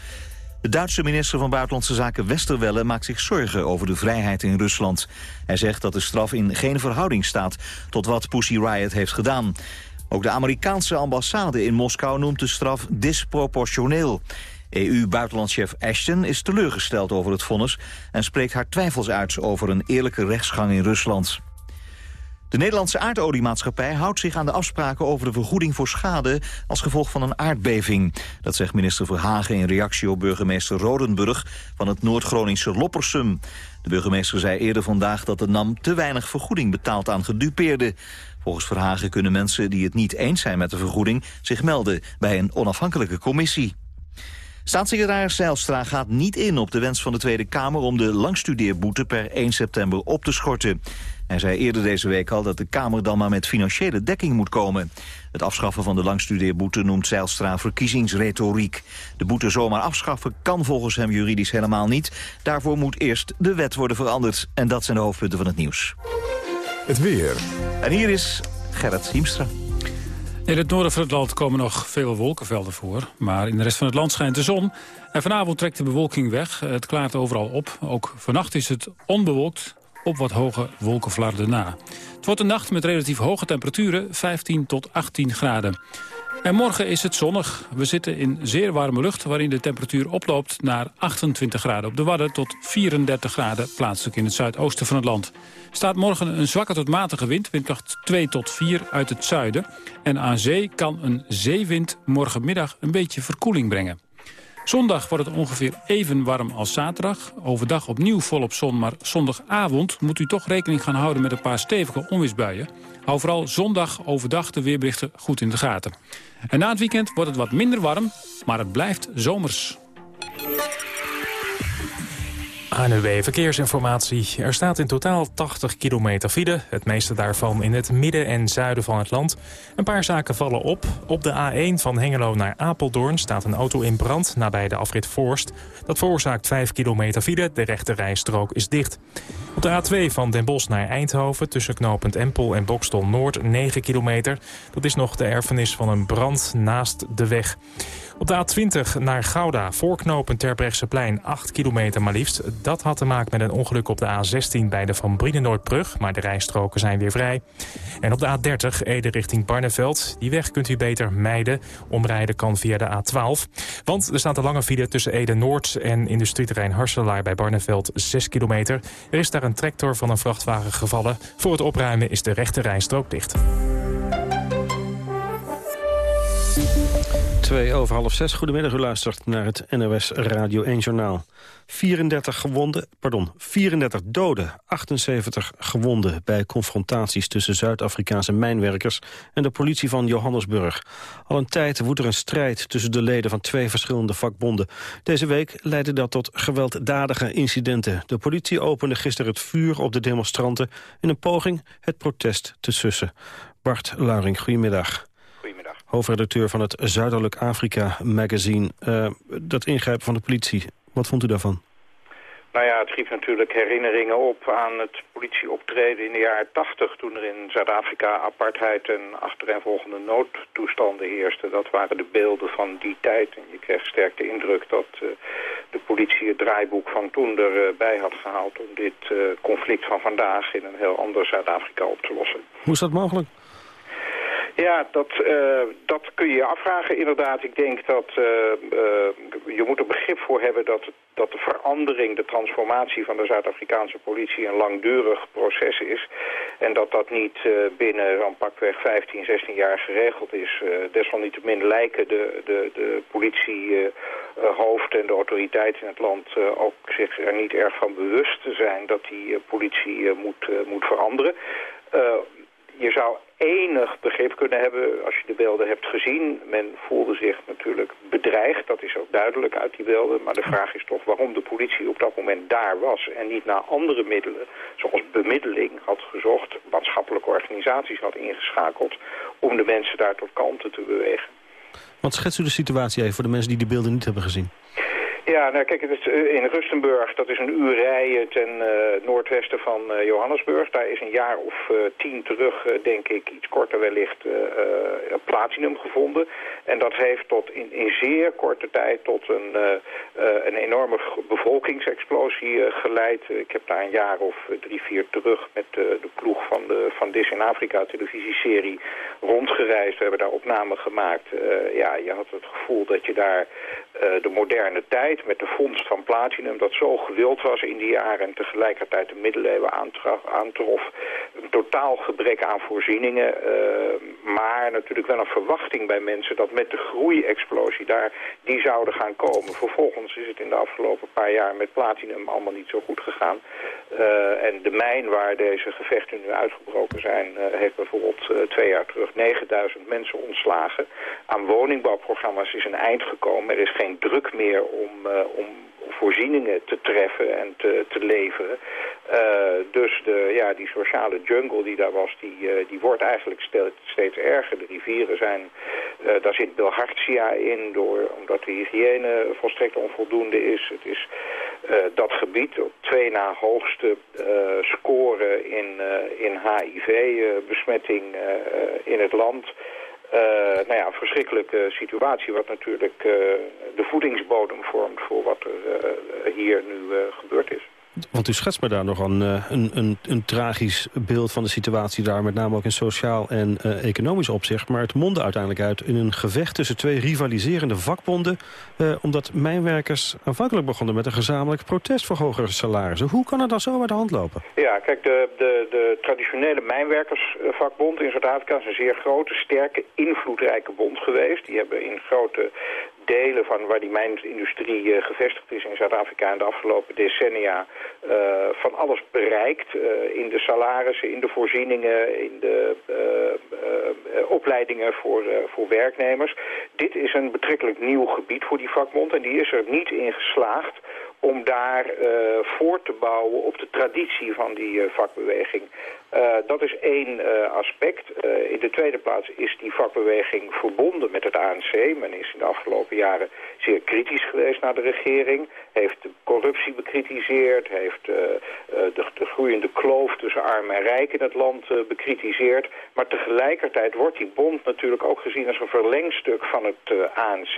De Duitse minister van Buitenlandse Zaken Westerwelle maakt zich zorgen over de vrijheid in Rusland. Hij zegt dat de straf in geen verhouding staat tot wat Pussy Riot heeft gedaan. Ook de Amerikaanse ambassade in Moskou noemt de straf disproportioneel. EU-buitenlandchef Ashton is teleurgesteld over het vonnis... en spreekt haar twijfels uit over een eerlijke rechtsgang in Rusland. De Nederlandse aardoliemaatschappij houdt zich aan de afspraken over de vergoeding voor schade als gevolg van een aardbeving. Dat zegt minister Verhagen in reactie op burgemeester Rodenburg van het Noord-Groningse Loppersum. De burgemeester zei eerder vandaag dat de NAM te weinig vergoeding betaalt aan gedupeerden. Volgens Verhagen kunnen mensen die het niet eens zijn met de vergoeding zich melden bij een onafhankelijke commissie. Staatssecretaris Zijlstra gaat niet in op de wens van de Tweede Kamer... om de langstudeerboete per 1 september op te schorten. Hij zei eerder deze week al dat de Kamer dan maar met financiële dekking moet komen. Het afschaffen van de langstudeerboete noemt Zijlstra verkiezingsretoriek. De boete zomaar afschaffen kan volgens hem juridisch helemaal niet. Daarvoor moet eerst de wet worden veranderd. En dat zijn de hoofdpunten van het nieuws.
Het weer.
En hier is Gerrit Hiemstra.
In het noorden van het land komen nog veel wolkenvelden voor. Maar in de rest van het land schijnt de zon. En vanavond trekt de bewolking weg. Het klaart overal op. Ook vannacht is het onbewolkt op wat hoge wolkenflarden na. Het wordt een nacht met relatief hoge temperaturen, 15 tot 18 graden. En morgen is het zonnig. We zitten in zeer warme lucht waarin de temperatuur oploopt naar 28 graden op de Wadden... tot 34 graden plaatselijk in het zuidoosten van het land. Staat morgen een zwakke tot matige wind, windkracht 2 tot 4 uit het zuiden. En aan zee kan een zeewind morgenmiddag een beetje verkoeling brengen. Zondag wordt het ongeveer even warm als zaterdag. Overdag opnieuw volop zon, maar zondagavond moet u toch rekening gaan houden met een paar stevige onweersbuien. Hou vooral zondag overdag de weerberichten goed in de gaten. En na het weekend wordt het wat minder warm, maar het blijft zomers.
ANUW Verkeersinformatie. Er staat in totaal 80 kilometer file. Het meeste daarvan in het midden en zuiden van het land. Een paar zaken vallen op. Op de A1 van Hengelo naar Apeldoorn staat een auto in brand nabij de afrit Voorst. Dat veroorzaakt 5 kilometer file. De rechte rijstrook is dicht. Op de A2 van Den Bosch naar Eindhoven tussen knooppunt Empel en Bokstel Noord 9 kilometer. Dat is nog de erfenis van een brand naast de weg. Op de A20 naar Gouda, voorknopen Terbrechtseplein, 8 kilometer maar liefst. Dat had te maken met een ongeluk op de A16 bij de Van Brienenoordbrug, maar de rijstroken zijn weer vrij. En op de A30, Ede richting Barneveld, die weg kunt u beter mijden. Omrijden kan via de A12. Want er staat een lange file tussen Ede Noord en industrieterrein Harselaar bij Barneveld, 6 kilometer. Er is daar een tractor van een vrachtwagen gevallen. Voor het opruimen is de rechte rijstrook dicht.
Twee over half zes. Goedemiddag, u luistert naar het NOS Radio 1 Journaal. 34 gewonden, pardon, 34 doden, 78 gewonden... bij confrontaties tussen Zuid-Afrikaanse mijnwerkers en de politie van Johannesburg. Al een tijd woedt er een strijd tussen de leden van twee verschillende vakbonden. Deze week leidde dat tot gewelddadige incidenten. De politie opende gisteren het vuur op de demonstranten... in een poging het protest te sussen. Bart Lauring, goedemiddag hoofdredacteur van het Zuidelijk Afrika magazine. Uh, dat ingrijpen van de politie, wat vond u daarvan?
Nou ja, het riep natuurlijk herinneringen op aan het politieoptreden in de jaren 80... toen er in Zuid-Afrika apartheid en achtereenvolgende noodtoestanden heersten. Dat waren de beelden van die tijd. En je kreeg sterk de indruk dat uh, de politie het draaiboek van toen erbij had gehaald... om dit uh, conflict van vandaag in een heel ander Zuid-Afrika op te lossen.
Hoe is dat mogelijk?
Ja, dat, uh, dat kun je je afvragen inderdaad. Ik denk dat uh, uh, je moet er begrip voor hebben dat, dat de verandering, de transformatie van de Zuid-Afrikaanse politie een langdurig proces is. En dat dat niet binnen zo'n pakweg 15, 16 jaar geregeld is. desalniettemin lijken de, de, de politiehoofd en de autoriteiten in het land ook zich er niet erg van bewust te zijn dat die politie moet, moet veranderen. je zou enig begrip kunnen hebben als je de beelden hebt gezien. Men voelde zich natuurlijk bedreigd, dat is ook duidelijk uit die beelden. Maar de vraag is toch waarom de politie op dat moment daar was... en niet naar andere middelen, zoals bemiddeling had gezocht... maatschappelijke organisaties had ingeschakeld... om de mensen daar tot kalmte te bewegen.
Wat schetst u de situatie even voor de mensen die die beelden niet hebben gezien?
Ja, nou kijk, het is in Rustenburg, dat is een uur rijden ten uh, noordwesten van uh, Johannesburg. Daar is een jaar of tien terug, denk ik, iets korter wellicht, platinum gevonden. En dat heeft tot in, in zeer korte tijd tot een, een enorme bevolkingsexplosie geleid. Ik heb daar een jaar of drie, vier terug met de ploeg van de van Dis in Afrika televisieserie rondgereisd. We hebben daar opnamen gemaakt. ja, je had het gevoel dat je daar de moderne tijd met de vondst van platinum dat zo gewild was in die jaren en tegelijkertijd de middeleeuwen aantrof. Een totaal gebrek aan voorzieningen, uh, maar natuurlijk wel een verwachting bij mensen dat met de groeiexplosie daar die zouden gaan komen. Vervolgens is het in de afgelopen paar jaar met platinum allemaal niet zo goed gegaan. Uh, en de mijn waar deze gevechten nu uitgebroken zijn, uh, heeft bijvoorbeeld twee jaar terug 9000 mensen ontslagen. Aan woningbouwprogramma's is een eind gekomen. Er is geen druk meer om om voorzieningen te treffen en te, te leveren. Uh, dus de, ja, die sociale jungle die daar was, die, uh, die wordt eigenlijk steeds, erger. De rivieren zijn, daar zit bilhartia in, door, omdat de hygiëne volstrekt onvoldoende is. Het is dat gebied op twee na hoogste score in, in HIV-besmetting in het land... Uh, nou ja, een verschrikkelijke situatie wat natuurlijk uh, de voedingsbodem vormt voor wat er uh, hier nu gebeurd is.
Want u schetst me daar nog een, eh, een, een, een tragisch beeld van de situatie daar... met name ook in sociaal en eh, economisch opzicht. Maar het mondde uiteindelijk uit in een gevecht tussen twee rivaliserende vakbonden... eh, omdat mijnwerkers aanvankelijk begonnen met een gezamenlijk protest voor hogere salarissen. Hoe kan het dan zo uit de hand lopen?
Ja, kijk, de, de, de traditionele mijnwerkersvakbond in Zuid-Afrika is een zeer grote, sterke, invloedrijke bond geweest. Die hebben in grote delen van waar die mijnindustrie eh, gevestigd is in Zuid-Afrika in de afgelopen decennia eh, van alles bereikt. eh, in de salarissen, in de voorzieningen, in de opleidingen voor, voor werknemers. Dit is een betrekkelijk nieuw gebied voor die vakbond en die is er niet in geslaagd om daar eh, voor te bouwen op de traditie van die vakbeweging. Eh, dat is één eh, aspect. Eh, in de tweede plaats is die vakbeweging verbonden met het ANC. Men is in de afgelopen jaren zeer kritisch geweest naar de regering. Heeft corruptie bekritiseerd. Heeft de, de groeiende kloof tussen arm en rijk in het land bekritiseerd. Maar tegelijkertijd wordt die bond natuurlijk ook gezien als een verlengstuk van het ANC.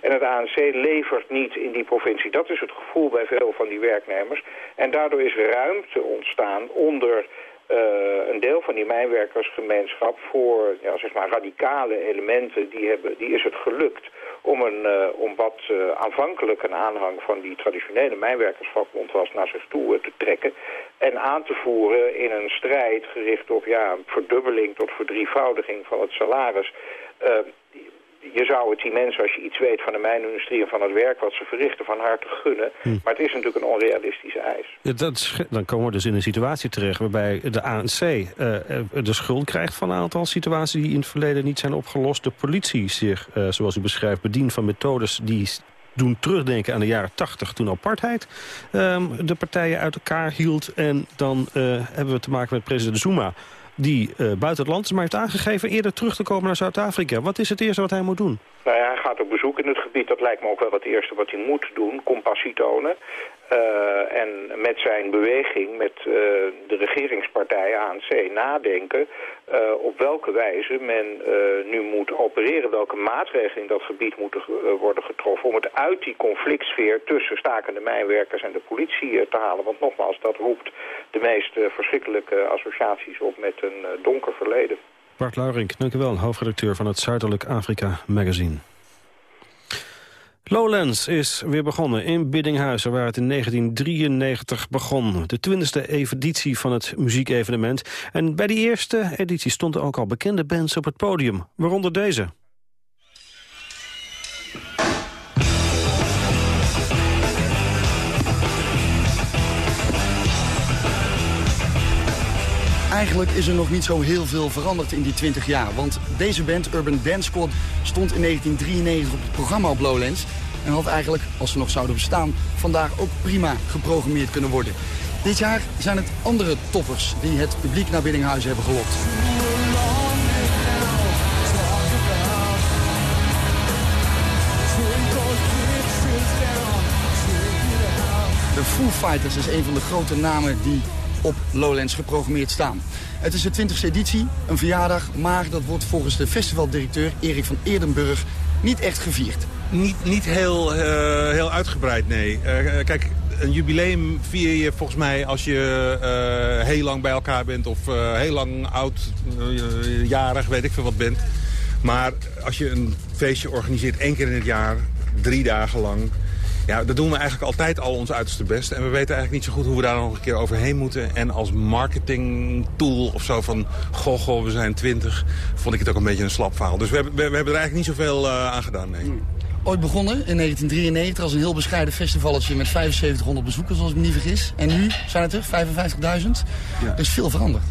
En het ANC levert niet in die provincie. Dat is het gevoel bij veel van die werknemers. En daardoor is ruimte ontstaan onder een deel van die mijnwerkersgemeenschap voor ja, zeg maar radicale elementen, die, hebben, die is het gelukt om, een, eh, om wat eh, aanvankelijk een aanhang van die traditionele mijnwerkersvakbond was naar zich toe eh, te trekken en aan te voeren in een strijd gericht op ja, verdubbeling tot verdrievoudiging van het salaris. Eh, je zou het die mensen, als je iets weet van de mijnindustrie en van het werk wat ze verrichten, van harte gunnen. Maar het is natuurlijk een onrealistische eis.
Ja, dat is, dan komen we dus in een situatie terecht waarbij de ANC eh, eh, de schuld krijgt van een aantal situaties die in het verleden niet zijn opgelost. De politie zich, eh, zoals u beschrijft, bedient van methodes die doen terugdenken aan de jaren 80 toen apartheid ehm, de partijen uit elkaar hield. En dan hebben we te maken met president Zuma die eh, buiten het land is, maar heeft aangegeven eerder terug te komen naar Zuid-Afrika. Wat is het eerste wat hij moet doen?
Nou ja, hij gaat op bezoek in het gebied. Dat lijkt me ook wel het eerste wat hij moet doen. Compassie tonen. Eh, en met zijn beweging, met eh, de regeringspartij ANC, nadenken... eh, op welke wijze men nu moet opereren. Welke maatregelen in dat gebied moeten worden getroffen... om het uit die conflictsfeer tussen stakende mijnwerkers en de politie te halen. Want nogmaals, dat roept de meest verschrikkelijke associaties op met een donker verleden.
Bart Laurink, dank u wel, hoofdredacteur van het Zuidelijk Afrika magazine. Lowlands is weer begonnen in Biddinghuizen, waar het in 1993 begon. De twintigste editie van het muziekevenement. En bij die eerste editie stonden ook al bekende bands op het podium, waaronder deze.
Eigenlijk is er nog niet zo heel veel veranderd in die 20 jaar. Want deze band, Urban Dance Squad, stond in 1993 op het programma op Lowlands. En had eigenlijk, als ze nog zouden bestaan, vandaag ook prima geprogrammeerd kunnen worden. Dit jaar zijn het andere toppers die het publiek naar Biddinghuizen hebben gelokt. De Foo Fighters is een van de grote namen die op Lowlands geprogrammeerd staan. Het is de 20e editie, een verjaardag, maar dat wordt volgens de festivaldirecteur Erik van Eerdenburg niet echt gevierd.
Niet, niet heel, eh, heel uitgebreid, nee. Eh, kijk, een jubileum vier je volgens mij als je eh, heel lang bij elkaar bent... of eh, heel lang oud, eh, jarig, weet ik veel wat bent. Maar als je een feestje organiseert één keer in het jaar, drie dagen lang... Ja, dat doen we eigenlijk altijd al ons uiterste best. En we weten eigenlijk niet zo goed hoe we daar nog een keer overheen moeten. En als marketing tool of zo van... goh, goh, we zijn twintig, vond ik het ook een beetje een slap verhaal. Dus we hebben, we, we hebben er eigenlijk niet zoveel uh, aan gedaan, nee.
Ooit begonnen in 1993 als een heel bescheiden festivalletje met 7500 bezoekers, als ik me niet vergis. En nu zijn het er 55.000. Er is veel veranderd.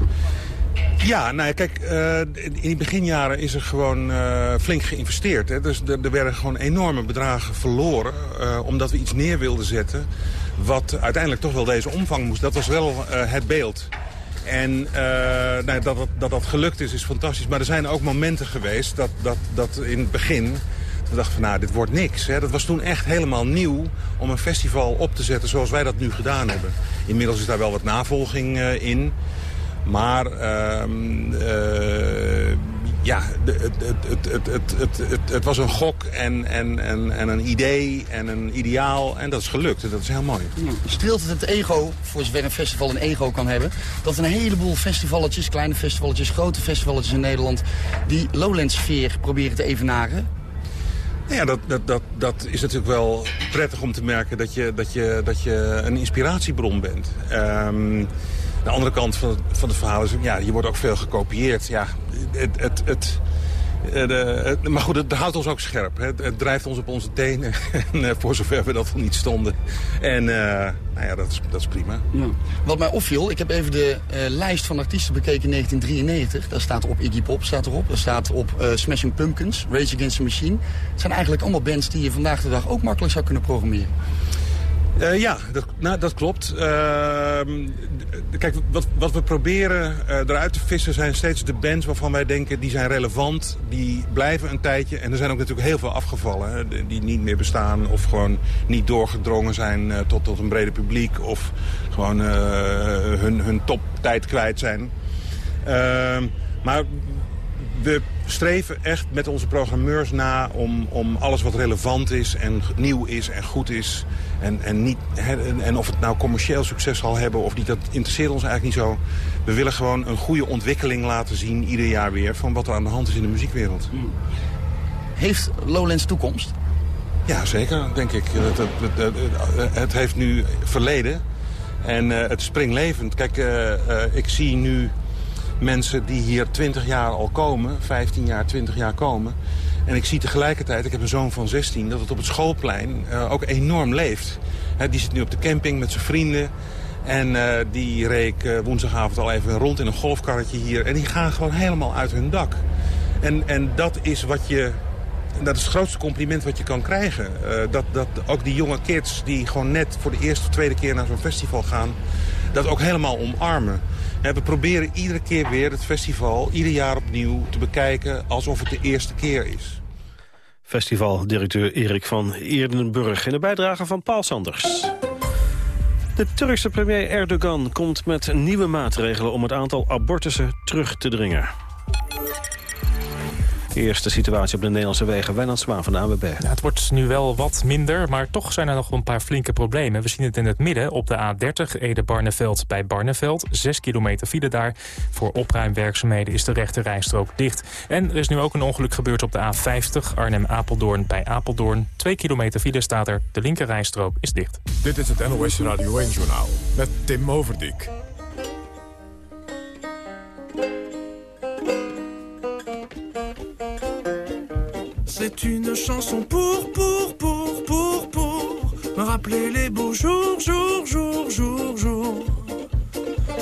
Ja, nou kijk, uh, in die beginjaren is er gewoon uh, flink geïnvesteerd. Hè? Dus er, er werden gewoon enorme bedragen verloren... Uh, omdat we iets neer wilden zetten wat uiteindelijk toch wel deze omvang moest. Dat was wel het beeld. En nou, dat, dat, dat dat gelukt is, is fantastisch. Maar er zijn ook momenten geweest dat, dat, dat in het begin... We dachten van, nou, dit wordt niks. Hè. Dat was toen echt helemaal nieuw om een festival op te zetten zoals wij dat nu gedaan hebben. Inmiddels is daar wel wat navolging in... Maar uh, uh, ja, het, het, het, het, het, het, het was een gok en, en, en, en een idee en een ideaal. En dat is gelukt. En dat is heel mooi.
Streelt het het ego, voor zover een festival een ego kan hebben... dat een heleboel festivalletjes, kleine festivalletjes, grote festivalletjes in Nederland... die Lowlands-sfeer proberen te evenaren?
Nou ja, dat, dat, dat, dat is natuurlijk wel prettig om te merken dat je, dat je, dat je een inspiratiebron bent. Ehm, de andere kant van het, van het verhaal is, ja, je wordt ook veel gekopieerd. Ja, het, het, het, eh, maar goed, het houdt ons ook scherp. Het, drijft ons op onze tenen, en, eh, voor zover we dat nog niet stonden. En eh, nou ja, dat is, dat is prima.
Ja. Wat mij opviel, ik heb even de lijst van artiesten bekeken in 1993. Daar staat op Iggy Pop, staat erop. Daar staat op Smashing Pumpkins, Rage Against the Machine. Het zijn eigenlijk allemaal bands die je vandaag de dag ook makkelijk zou kunnen programmeren.
Eh, ja, dat, nou, dat klopt. Ehm, kijk, wat, wat we proberen eh, eruit te vissen zijn steeds de bands waarvan wij denken... die zijn relevant, die blijven een tijdje. En er zijn ook natuurlijk heel veel afgevallen. Hè, die- niet meer bestaan of gewoon niet doorgedrongen zijn eh, tot, tot een breder publiek. Of gewoon hun, hun toptijd kwijt zijn. Ehm, maar we streven echt met onze programmeurs na om, om alles wat relevant is en nieuw is en goed is. En, en, niet, en- of het nou commercieel succes zal hebben of niet, dat interesseert ons eigenlijk niet zo. We willen gewoon een goede ontwikkeling laten zien ieder jaar weer van wat er aan de hand is in de muziekwereld.
Heeft Lowlands toekomst?
Ja, zeker, denk ik. Het, het, het, het- het heeft nu verleden en eh, het springlevend. Kijk, eh, eh, ik zie nu mensen die hier 20 jaar al komen, 15 jaar, 20 jaar komen. En ik zie tegelijkertijd, ik heb een zoon van 16, dat het op het schoolplein eh, ook enorm leeft. Die zit nu op de camping met zijn vrienden. En eh, die reek eh, woensdagavond al even rond in een golfkarretje hier. En die gaan gewoon helemaal uit hun dak. En, en dat is wat je dat is het grootste compliment wat je kan krijgen. Dat, dat ook die jonge kids die gewoon net voor de eerste of tweede keer naar zo'n festival gaan... dat ook helemaal omarmen. We proberen iedere keer weer het festival, ieder jaar opnieuw te bekijken... alsof het de eerste keer is.
Festivaldirecteur Erik van Eerdenburg in de bijdrage van Paul Sanders. De Turkse premier Erdogan komt met nieuwe maatregelen om het aantal abortussen terug te dringen. Eerste situatie op de Nederlandse wegen. Wijnand Zwaan van de ANWB.
Ja, het wordt nu wel wat minder, maar toch zijn er nog een paar flinke problemen. We zien het in het midden op de A30 Ede-Barneveld bij Barneveld. Zes kilometer file daar. Voor opruimwerkzaamheden is de rechte rijstrook dicht. En er is nu ook een ongeluk gebeurd op de A50 Arnhem-Apeldoorn bij Apeldoorn. Twee kilometer file staat er. De linker rijstrook is dicht.
Dit is het NOS Radio 1-journaal met Tim Overdijk.
C'est une chanson pour, pour, pour, pour, pour me rappeler les beaux jours, jours, jours, jours, jours.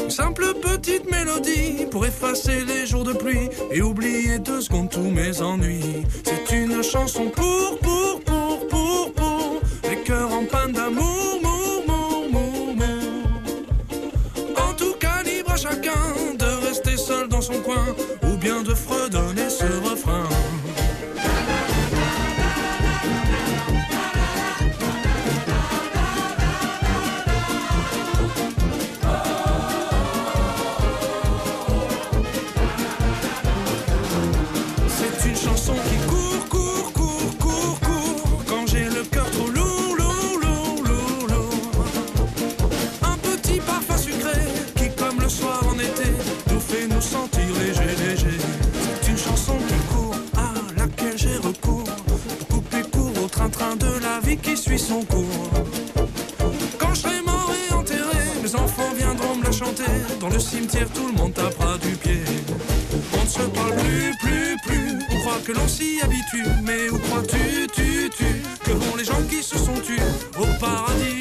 Une simple petite mélodie pour effacer les jours de pluie et oublier deux secondes tous mes ennuis. C'est une chanson pour, pour, pour, pour, pour les cœurs en panne d'amour, mour, mour, mour, mour. En tout cas, libre à chacun de rester seul dans son coin ou bien de fredonner Quand je serai mort et enterré, mes enfants viendront me la chanter. Dans le cimetière, tout le monde tapera du pied. On ne se parle plus, plus, plus. On croit que l'on s'y habitue. Mais où crois-tu, tu, tu Que vont les gens qui se sont tus Au paradis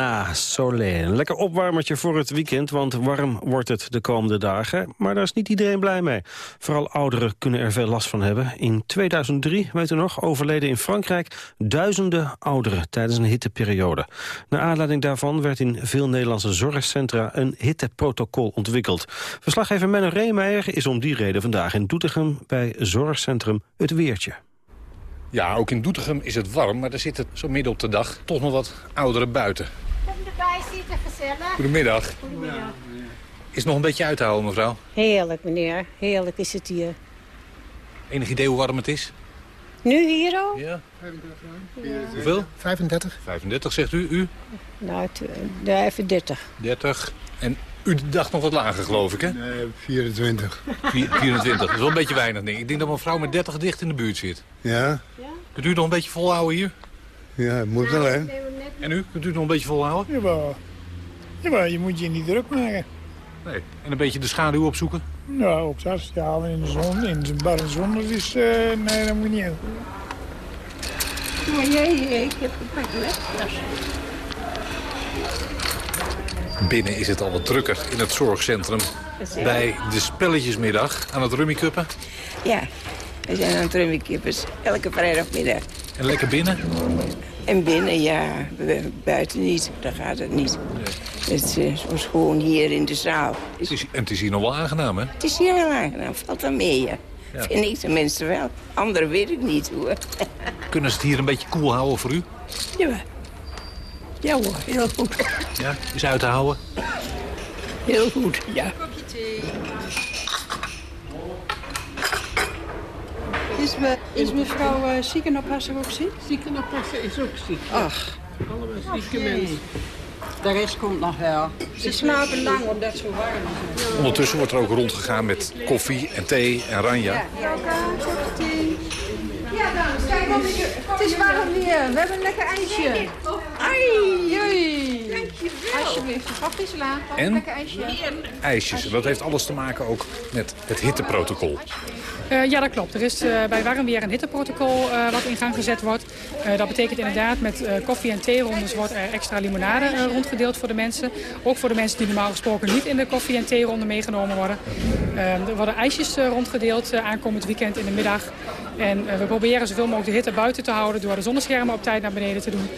Na Soleil. Een lekker opwarmertje voor het weekend, want warm wordt het de komende dagen. Maar daar is niet iedereen blij mee. Vooral ouderen kunnen er veel last van hebben. In 2003, weet u nog, overleden in Frankrijk duizenden ouderen tijdens een hitteperiode. Naar aanleiding daarvan werd in veel Nederlandse zorgcentra een hitteprotocol ontwikkeld. Verslaggever Menno Reemeijer is om die reden vandaag in Doetinchem bij zorgcentrum Het Weertje.
Ja, ook in Doetinchem is het warm, maar er zitten zo midden op de dag toch nog wat ouderen buiten.
Kom erbij zitten, gezellig.
Goedemiddag.
Goedemiddag.
Is het nog een beetje uit te houden, mevrouw?
Heerlijk, meneer. Heerlijk is het hier.
Enig idee hoe warm het is?
Nu hier al?
Ja. Hoeveel?
35.
35 zegt u, u?
Nou, ja, even 30.
30. En u dacht nog wat lager, geloof ik, hè?
Nee, 24.
Vier- 24. Dat is wel een beetje weinig, denk ik. Ik denk dat mevrouw met 30 dicht in de buurt zit.
Ja?
Kunt u nog een beetje volhouden hier?
Ja, het moet wel, hè?
En u? Kunt u nog een beetje volhouden?
Jawel. Jawel, je moet je niet druk maken.
Nee. En een beetje de schaduw opzoeken?
Nou, op dat ja, in de zon, in de barre zon, dat is... eh, nee, dat moet niet uit.
Maar jij, ik heb een pak.
Binnen is het al wat drukker in het zorgcentrum. Bij de spelletjesmiddag aan het rummikuppen.
Ja, we zijn aan het rummikuppers. Elke vrijdagmiddag.
En lekker binnen?
En binnen, ja. bu- Buiten niet. Daar gaat het niet. Het is was gewoon hier in de zaal.
Het is, en het is hier nog wel aangenaam, hè?
Het is hier heel aangenaam. Valt dan mee, ja.
Ja.
Vind ik tenminste wel. Anderen weet ik niet, hoor.
Kunnen ze het hier een beetje koel houden voor u?
ja. Ja hoor, heel goed.
Ja? Is uit te houden?
Heel goed, ja.
Is, me, is mevrouw uh, ziekenoppasser ook ziek?
Ziekenoppasser is ook ziek.
Ach.
Allemaal zieke mensen.
De rest komt nog wel. Ze slapen lang omdat het zo warm is.
Ondertussen wordt er ook rondgegaan met koffie en thee en ranja.
Ja, dames, kijk wat ik... Het is warm weer. We hebben een lekker ijsje. Ai. Dankjewel. Alsjeblieft, mevrouw Gisela.
En?
Een lekker ijsje.
IJsjes. En dat heeft alles te maken ook met het hitteprotocol.
Eh, ja, dat klopt. Er is eh, bij warm weer een hitteprotocol eh, wat in gang gezet wordt. Eh, dat betekent inderdaad met eh, koffie- en theerondes wordt er extra limonade eh, rondgedeeld voor de mensen. Ook voor de mensen die normaal gesproken niet in de koffie- en theeronde meegenomen worden. Er worden ijsjes eh, rondgedeeld aankomend weekend in de middag. En we proberen zoveel mogelijk de hitte buiten te houden door de zonneschermen op tijd naar beneden te doen.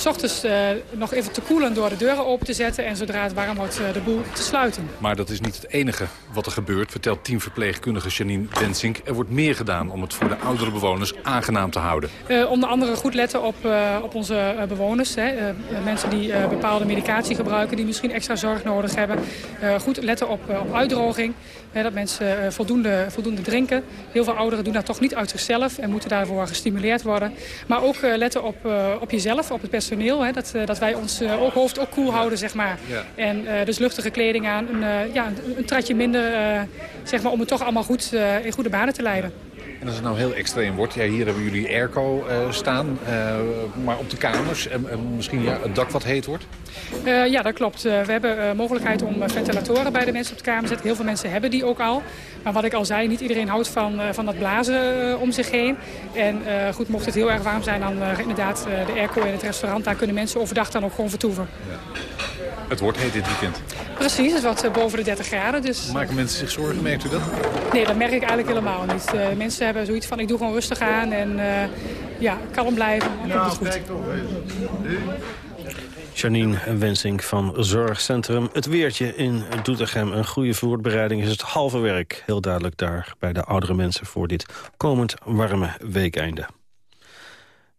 's ochtends eh, nog even te koelen door de deuren open te zetten en zodra het warm wordt eh, de boel te sluiten.
Maar dat is niet het enige wat er gebeurt, vertelt teamverpleegkundige Janine Wensink. Er wordt meer gedaan om het voor de oudere bewoners aangenaam te houden.
Eh, onder andere goed letten op, op onze bewoners. Hè. Mensen die bepaalde medicatie gebruiken, die misschien extra zorg nodig hebben. Goed letten op, op uitdroging. Hè, dat mensen voldoende, voldoende drinken. Heel veel ouderen doen dat toch niet uit zichzelf en moeten daarvoor gestimuleerd worden. Maar ook letten op, op jezelf, op het personeel. Hè, dat, eh, dat wij ons eh, ook hoofd ook koel houden, zeg maar. En eh, dus luchtige kleding aan, een, ja, een, een tratje minder, zeg maar, om het toch allemaal goed in goede banen te leiden.
En als het nou heel extreem wordt, ja, hier hebben jullie airco eh, staan, eh, maar op de kamers en, en misschien ja, het dak wat heet wordt.
Eh, ja, dat klopt. We hebben mogelijkheid om ventilatoren bij de mensen op de kamer te zetten. Heel veel mensen hebben die ook al. Maar wat ik al zei, niet iedereen houdt van, van dat blazen om zich heen. En goed, mocht het heel erg warm zijn, dan inderdaad de airco in het restaurant. Daar kunnen mensen overdag dan ook gewoon vertoeven.
Ja. Het wordt heet dit weekend.
Precies, het wordt boven de 30 graden. Dus...
Maken mensen zich zorgen, merkt u dat?
Nee, dat merk ik eigenlijk helemaal niet. mensen hebben zoiets van, ik doe gewoon rustig aan en ja, kalm blijven. Dan komt het goed.
Janine Wensink van Zorgcentrum Het Weertje in Doetinchem. Een goede voorbereiding is het halve werk. Heel duidelijk daar bij de oudere mensen voor dit komend warme weekeinde.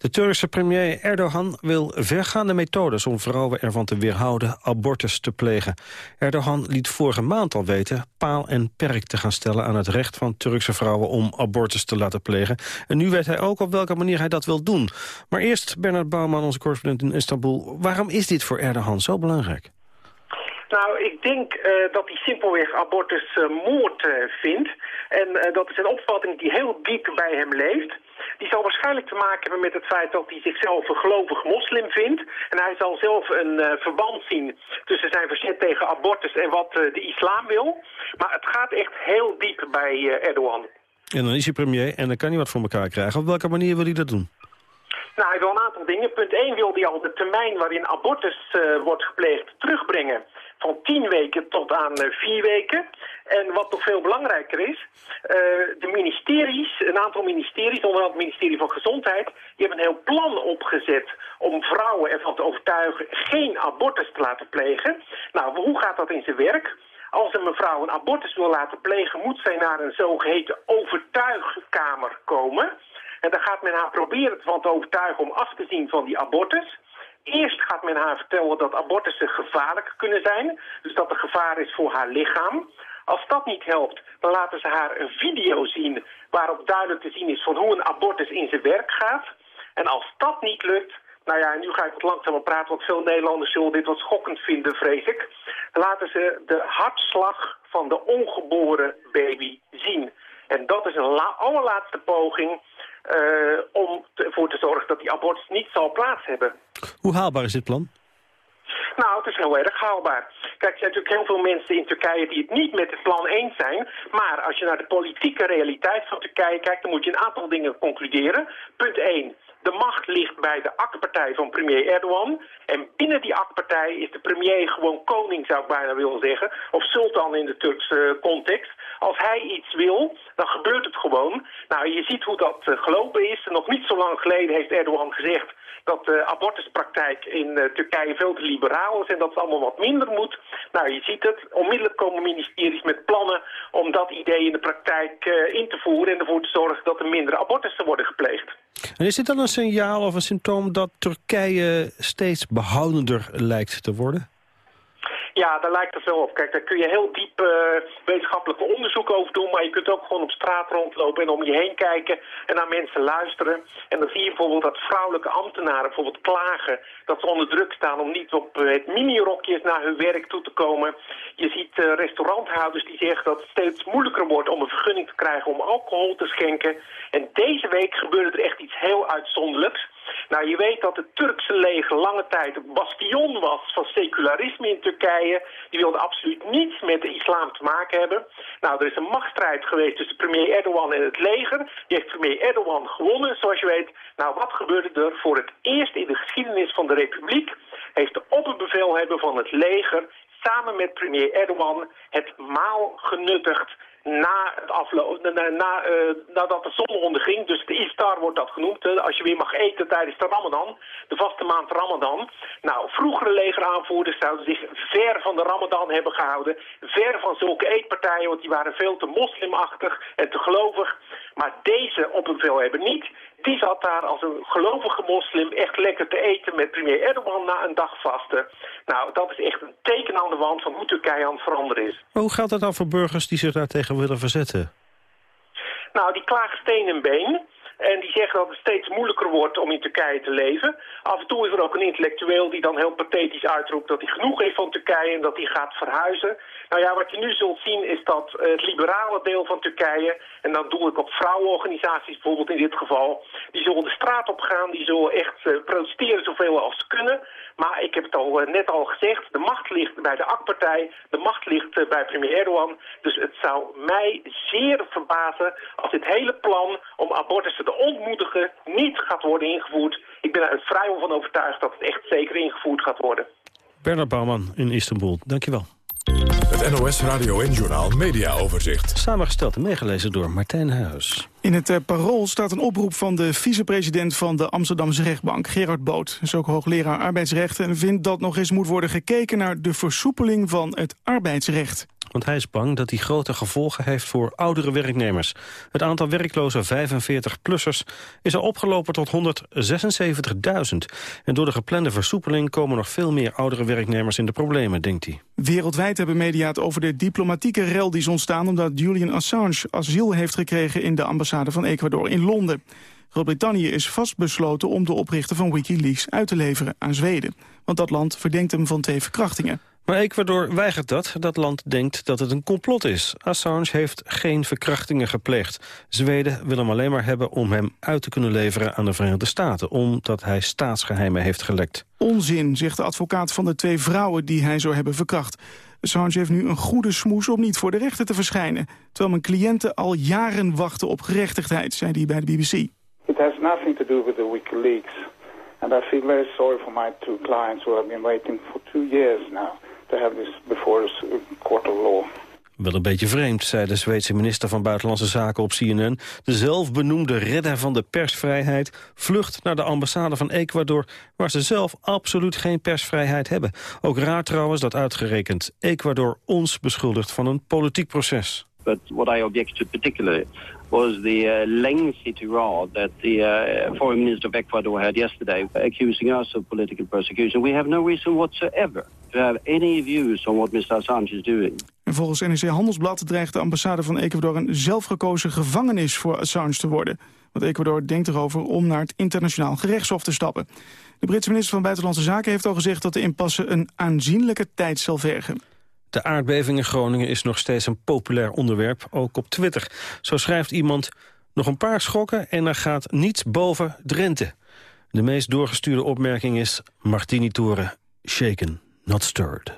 De Turkse premier Erdogan wil vergaande methodes om vrouwen ervan te weerhouden abortus te plegen. Erdogan liet vorige maand al weten paal en perk te gaan stellen aan het recht van Turkse vrouwen om abortus te laten plegen. En nu weet hij ook op welke manier hij dat wil doen. Maar eerst Bernard Bouwman, onze correspondent in Istanbul. Waarom is dit voor Erdogan zo belangrijk?
Nou, ik denk uh, dat hij simpelweg abortus uh, moord uh, vindt. En dat is een opvatting die heel diep bij hem leeft. Die zal waarschijnlijk te maken hebben met het feit dat hij zichzelf een gelovig moslim vindt. En hij zal zelf een uh, verband zien tussen zijn verzet tegen abortus en wat uh, de islam wil. Maar het gaat echt heel diep bij uh, Erdogan.
En dan is hij premier en dan kan hij wat voor elkaar krijgen. Op welke manier wil hij dat doen?
Nou, hij wil een aantal dingen. Punt 1 wil hij al de termijn waarin abortus eh, wordt gepleegd terugbrengen van 10 weken tot aan 4 weken. En wat nog veel belangrijker is, eh, de ministeries, een aantal ministeries, onder andere het ministerie van Gezondheid, die hebben een heel plan opgezet om vrouwen ervan te overtuigen geen abortus te laten plegen. Nou, hoe gaat dat in zijn werk? Als een mevrouw een abortus wil laten plegen, moet zij naar een zogeheten overtuigkamer komen. En dan gaat men haar proberen van te overtuigen om af te zien van die abortus. Eerst gaat men haar vertellen dat abortussen gevaarlijk kunnen zijn. Dus dat er gevaar is voor haar lichaam. Als dat niet helpt, dan laten ze haar een video zien... waarop duidelijk te zien is van hoe een abortus in zijn werk gaat. En als dat niet lukt, nou ja, nu ga ik wat langzamer praten... want veel Nederlanders zullen dit wat schokkend vinden, vrees ik. Laten ze de hartslag van de ongeboren baby zien. En dat is een la- allerlaatste poging eh, om ervoor te zorgen dat die abortus niet zal plaats hebben.
Hoe haalbaar is dit plan?
Nou, het is heel erg haalbaar. Kijk, er zijn natuurlijk heel veel mensen in Turkije die het niet met het plan eens zijn. Maar als je naar de politieke realiteit van Turkije kijkt, dan moet je een aantal dingen concluderen. Punt 1. De macht ligt bij de AK-partij van premier Erdogan. En binnen die AK-partij is de premier gewoon koning, zou ik bijna willen zeggen. Of sultan in de Turkse context. Als hij iets wil, dan gebeurt het gewoon. Nou, je ziet hoe dat eh, gelopen is. Nog niet zo lang geleden heeft Erdogan gezegd dat de abortuspraktijk in eh, Turkije veel te liberaal is en dat het allemaal wat minder moet. Nou, je ziet het. Onmiddellijk komen ministeries met plannen om dat idee in de praktijk eh, in te voeren en ervoor te zorgen dat er minder abortussen worden gepleegd.
En is dit dan een signaal of een symptoom dat Turkije steeds behoudender lijkt te worden?
Ja, daar lijkt het wel op. Kijk, daar kun je heel diep eh, wetenschappelijke onderzoek over doen, maar je kunt ook gewoon op straat rondlopen en om je heen kijken en naar mensen luisteren. En dan zie je bijvoorbeeld dat vrouwelijke ambtenaren bijvoorbeeld klagen dat ze onder druk staan om niet op eh, het minirokjes naar hun werk toe te komen. Je ziet eh, restauranthouders die zeggen dat het steeds moeilijker wordt om een vergunning te krijgen om alcohol te schenken. En deze week gebeurde er echt iets heel uitzonderlijks. Nou, je weet dat het Turkse leger lange tijd een bastion was van secularisme in Turkije. Die wilde absoluut niets met de islam te maken hebben. Nou, er is een machtsstrijd geweest tussen premier Erdogan en het leger. Die heeft premier Erdogan gewonnen, zoals je weet. Nou, wat gebeurde er? Voor het eerst in de geschiedenis van de republiek heeft de opperbevelhebber van het leger samen met premier Erdogan het maal genuttigd na het afloop, na, na, eh, nadat de zon onderging. Dus de iftar wordt dat genoemd. als je weer mag eten tijdens de ramadan. De vaste maand ramadan. Nou, vroegere legeraanvoerders zouden zich ver van de ramadan hebben gehouden. Ver van zulke eetpartijen, want die waren veel te moslimachtig en te gelovig. Maar deze opbevelhebber niet. Die zat daar als een gelovige moslim echt lekker te eten met premier Erdogan na een dag vasten. Nou, dat is echt een teken aan de wand van hoe Turkije aan het veranderen is.
Maar hoe gaat dat dan voor burgers die zich daartegen willen verzetten?
Nou, die klagen steen en been. En die zeggen dat het steeds moeilijker wordt om in Turkije te leven. Af en toe is er ook een intellectueel die dan heel pathetisch uitroept dat hij genoeg heeft van Turkije en dat hij gaat verhuizen. Nou ja, wat je nu zult zien is dat eh, het liberale deel van Turkije, en dan doe ik op vrouwenorganisaties bijvoorbeeld in dit geval, die zullen de straat op gaan, die zullen echt eh, protesteren zoveel als ze kunnen. Maar ik heb het al, eh, net al gezegd, de macht ligt bij de AK-partij, de macht ligt bij premier Erdogan. Dus het zou mij zeer verbazen als dit hele plan om abortussen te ontmoedigen niet gaat worden ingevoerd. Ik ben er vrijwel van overtuigd dat het echt zeker ingevoerd gaat worden.
Bernard Bouwman in Istanbul, dankjewel.
Het NOS Radio en Journaal Media Overzicht.
Samengesteld en meegelezen door Martijn Huis.
In het eh, Parool staat een oproep van de vicepresident van de Amsterdamse rechtbank, Gerard Boot. Is ook hoogleraar arbeidsrecht en vindt dat nog eens moet worden gekeken naar de versoepeling van het arbeidsrecht.
Want hij is bang dat die grote gevolgen heeft voor oudere werknemers. Het aantal werkloze 45-plussers is al opgelopen tot 176.000. En door de geplande versoepeling komen nog veel meer oudere werknemers in de problemen, denkt hij.
Wereldwijd hebben media het over de diplomatieke rel die is ontstaan... omdat Julian Assange asiel heeft gekregen in de ambassade van Ecuador in Londen. Groot-Brittannië is vastbesloten om de oprichter van Wikileaks uit te leveren aan Zweden. Want dat land verdenkt hem van twee verkrachtingen.
Maar Ecuador weigert dat. Dat land denkt dat het een complot is. Assange heeft geen verkrachtingen gepleegd. Zweden wil hem alleen maar hebben om hem uit te kunnen leveren aan de Verenigde Staten... omdat hij staatsgeheimen heeft gelekt.
Onzin, zegt de advocaat van de twee vrouwen die hij zou hebben verkracht. Assange heeft nu een goede smoes om niet voor de rechter te verschijnen. Terwijl mijn cliënten al jaren wachten op gerechtigheid, zei hij bij de BBC.
It has nothing to do with the WikiLeaks. And I feel very sorry for my two clients who have been waiting for two years now to have this before a court of law.
Wel een beetje vreemd, zei de Zweedse minister van Buitenlandse Zaken op CNN. De zelfbenoemde redder van de persvrijheid vlucht naar de ambassade van Ecuador... waar ze zelf absoluut geen persvrijheid hebben. Ook raar trouwens dat uitgerekend Ecuador ons beschuldigt van een politiek proces.
But what I object to particularly was the uh, lengthy tirade that the uh, foreign minister of Ecuador had yesterday, accusing us of political persecution. We have no reason whatsoever to have any views on what Mr. Assange is doing.
En volgens NEC Handelsblad dreigt de ambassade van Ecuador... een zelfgekozen gevangenis voor Assange te worden. Want Ecuador denkt erover om naar het internationaal gerechtshof te stappen. De Britse minister van Buitenlandse Zaken heeft al gezegd... dat de impasse een aanzienlijke tijd zal vergen.
De aardbeving in Groningen is nog steeds een populair onderwerp, ook op Twitter. Zo schrijft iemand, nog een paar schokken en er gaat niets boven Drenthe. De meest doorgestuurde opmerking is Martini-toren, shaken, not stirred.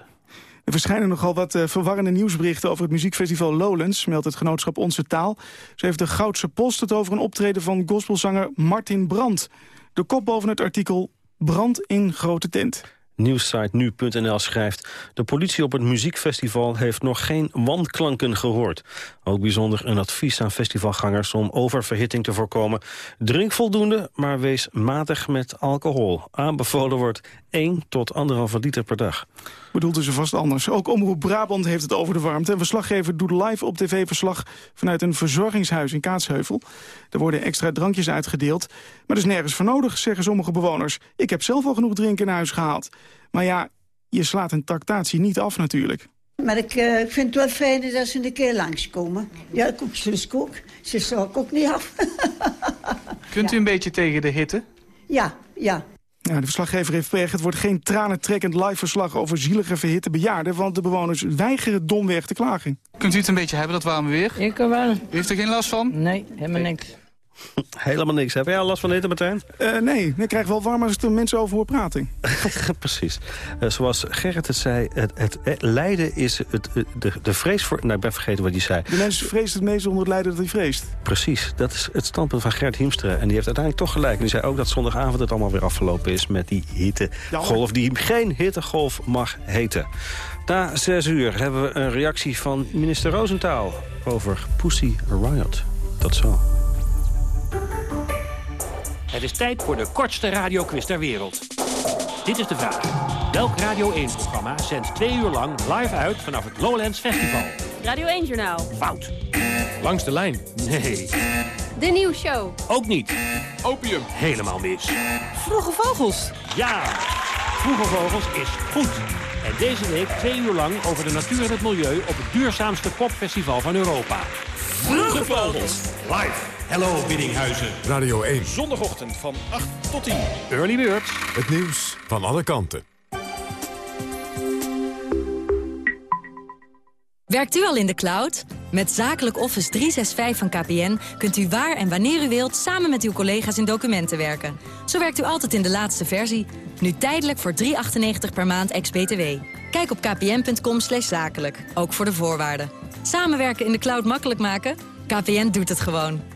Er verschijnen nogal wat uh, verwarrende nieuwsberichten over het muziekfestival Lowlands, meldt het genootschap Onze Taal. Zo heeft de Goudse Post het over een optreden van gospelzanger Martin Brandt. De kop boven het artikel Brand in grote tent.
Nieuwssite nu.nl schrijft... de politie op het muziekfestival heeft nog geen wandklanken gehoord. Ook bijzonder een advies aan festivalgangers om oververhitting te voorkomen. Drink voldoende, maar wees matig met alcohol. Aanbevolen wordt 1 tot 1,5 liter per dag.
Bedoelt u ze vast anders. Ook Omroep Brabant heeft het over de warmte. Een verslaggever doet live op tv verslag vanuit een verzorgingshuis in Kaatsheuvel. Er worden extra drankjes uitgedeeld. Maar er is nergens voor nodig, zeggen sommige bewoners. Ik heb zelf al genoeg drinken naar huis gehaald. Maar ja, je slaat een tractatie niet af natuurlijk.
Maar ik, uh, ik vind het wel fijn dat ze een keer langskomen. Ja, ik kook zus ook. Ze zal ik ook niet af.
Kunt u een beetje tegen de hitte?
Ja, ja.
Ja, de verslaggever heeft pech. Het wordt geen tranentrekkend live verslag over zielige verhitte bejaarden... want de bewoners weigeren domweg te klagen.
Kunt u het een beetje hebben, dat warme weer?
Ik wel.
U heeft er geen last van?
Nee, helemaal niks.
Helemaal niks. Heb jij al last van hitte, Martijn?
Uh, nee, ik krijg wel warm als ik er mensen over hoor praten.
Precies. Uh, zoals Gerrit het zei, het, het, het lijden is het, de, de vrees voor... Nou, ik ben vergeten wat hij zei.
De mensen vreest het meest onder het lijden dat hij vreest.
Precies. Dat is het standpunt van Gert Hiemstra. En die heeft uiteindelijk toch gelijk. En die zei ook dat zondagavond het allemaal weer afgelopen is... met die hittegolf die geen hittegolf mag heten. Na zes uur hebben we een reactie van minister Roosentaal... over Pussy Riot. Tot zo.
Het is tijd voor de kortste radioquiz ter wereld. Dit is de vraag. Welk Radio 1-programma zendt twee uur lang live uit vanaf het Lowlands Festival?
Radio 1-journaal.
Fout.
Langs de lijn.
Nee.
De nieuwsshow.
Ook niet.
Opium.
Helemaal mis.
Vroege Vogels.
Ja. Vroege Vogels is goed. En deze week twee uur lang over de natuur en het milieu... op het duurzaamste popfestival van Europa.
Vroege Vogels.
Live. Hello Biddinghuizen.
Radio 1.
Zondagochtend van 8 tot 10.
Early Bird.
Het nieuws van alle kanten.
Werkt u al in de cloud? Met Zakelijk Office 365 van KPN kunt u waar en wanneer u wilt... samen met uw collega's in documenten werken. Zo werkt u altijd in de laatste versie. Nu tijdelijk voor 3,98 per maand ex-BTW. Kijk op kpn.com zakelijk, ook voor de voorwaarden. Samenwerken in de cloud makkelijk maken? KPN doet het gewoon.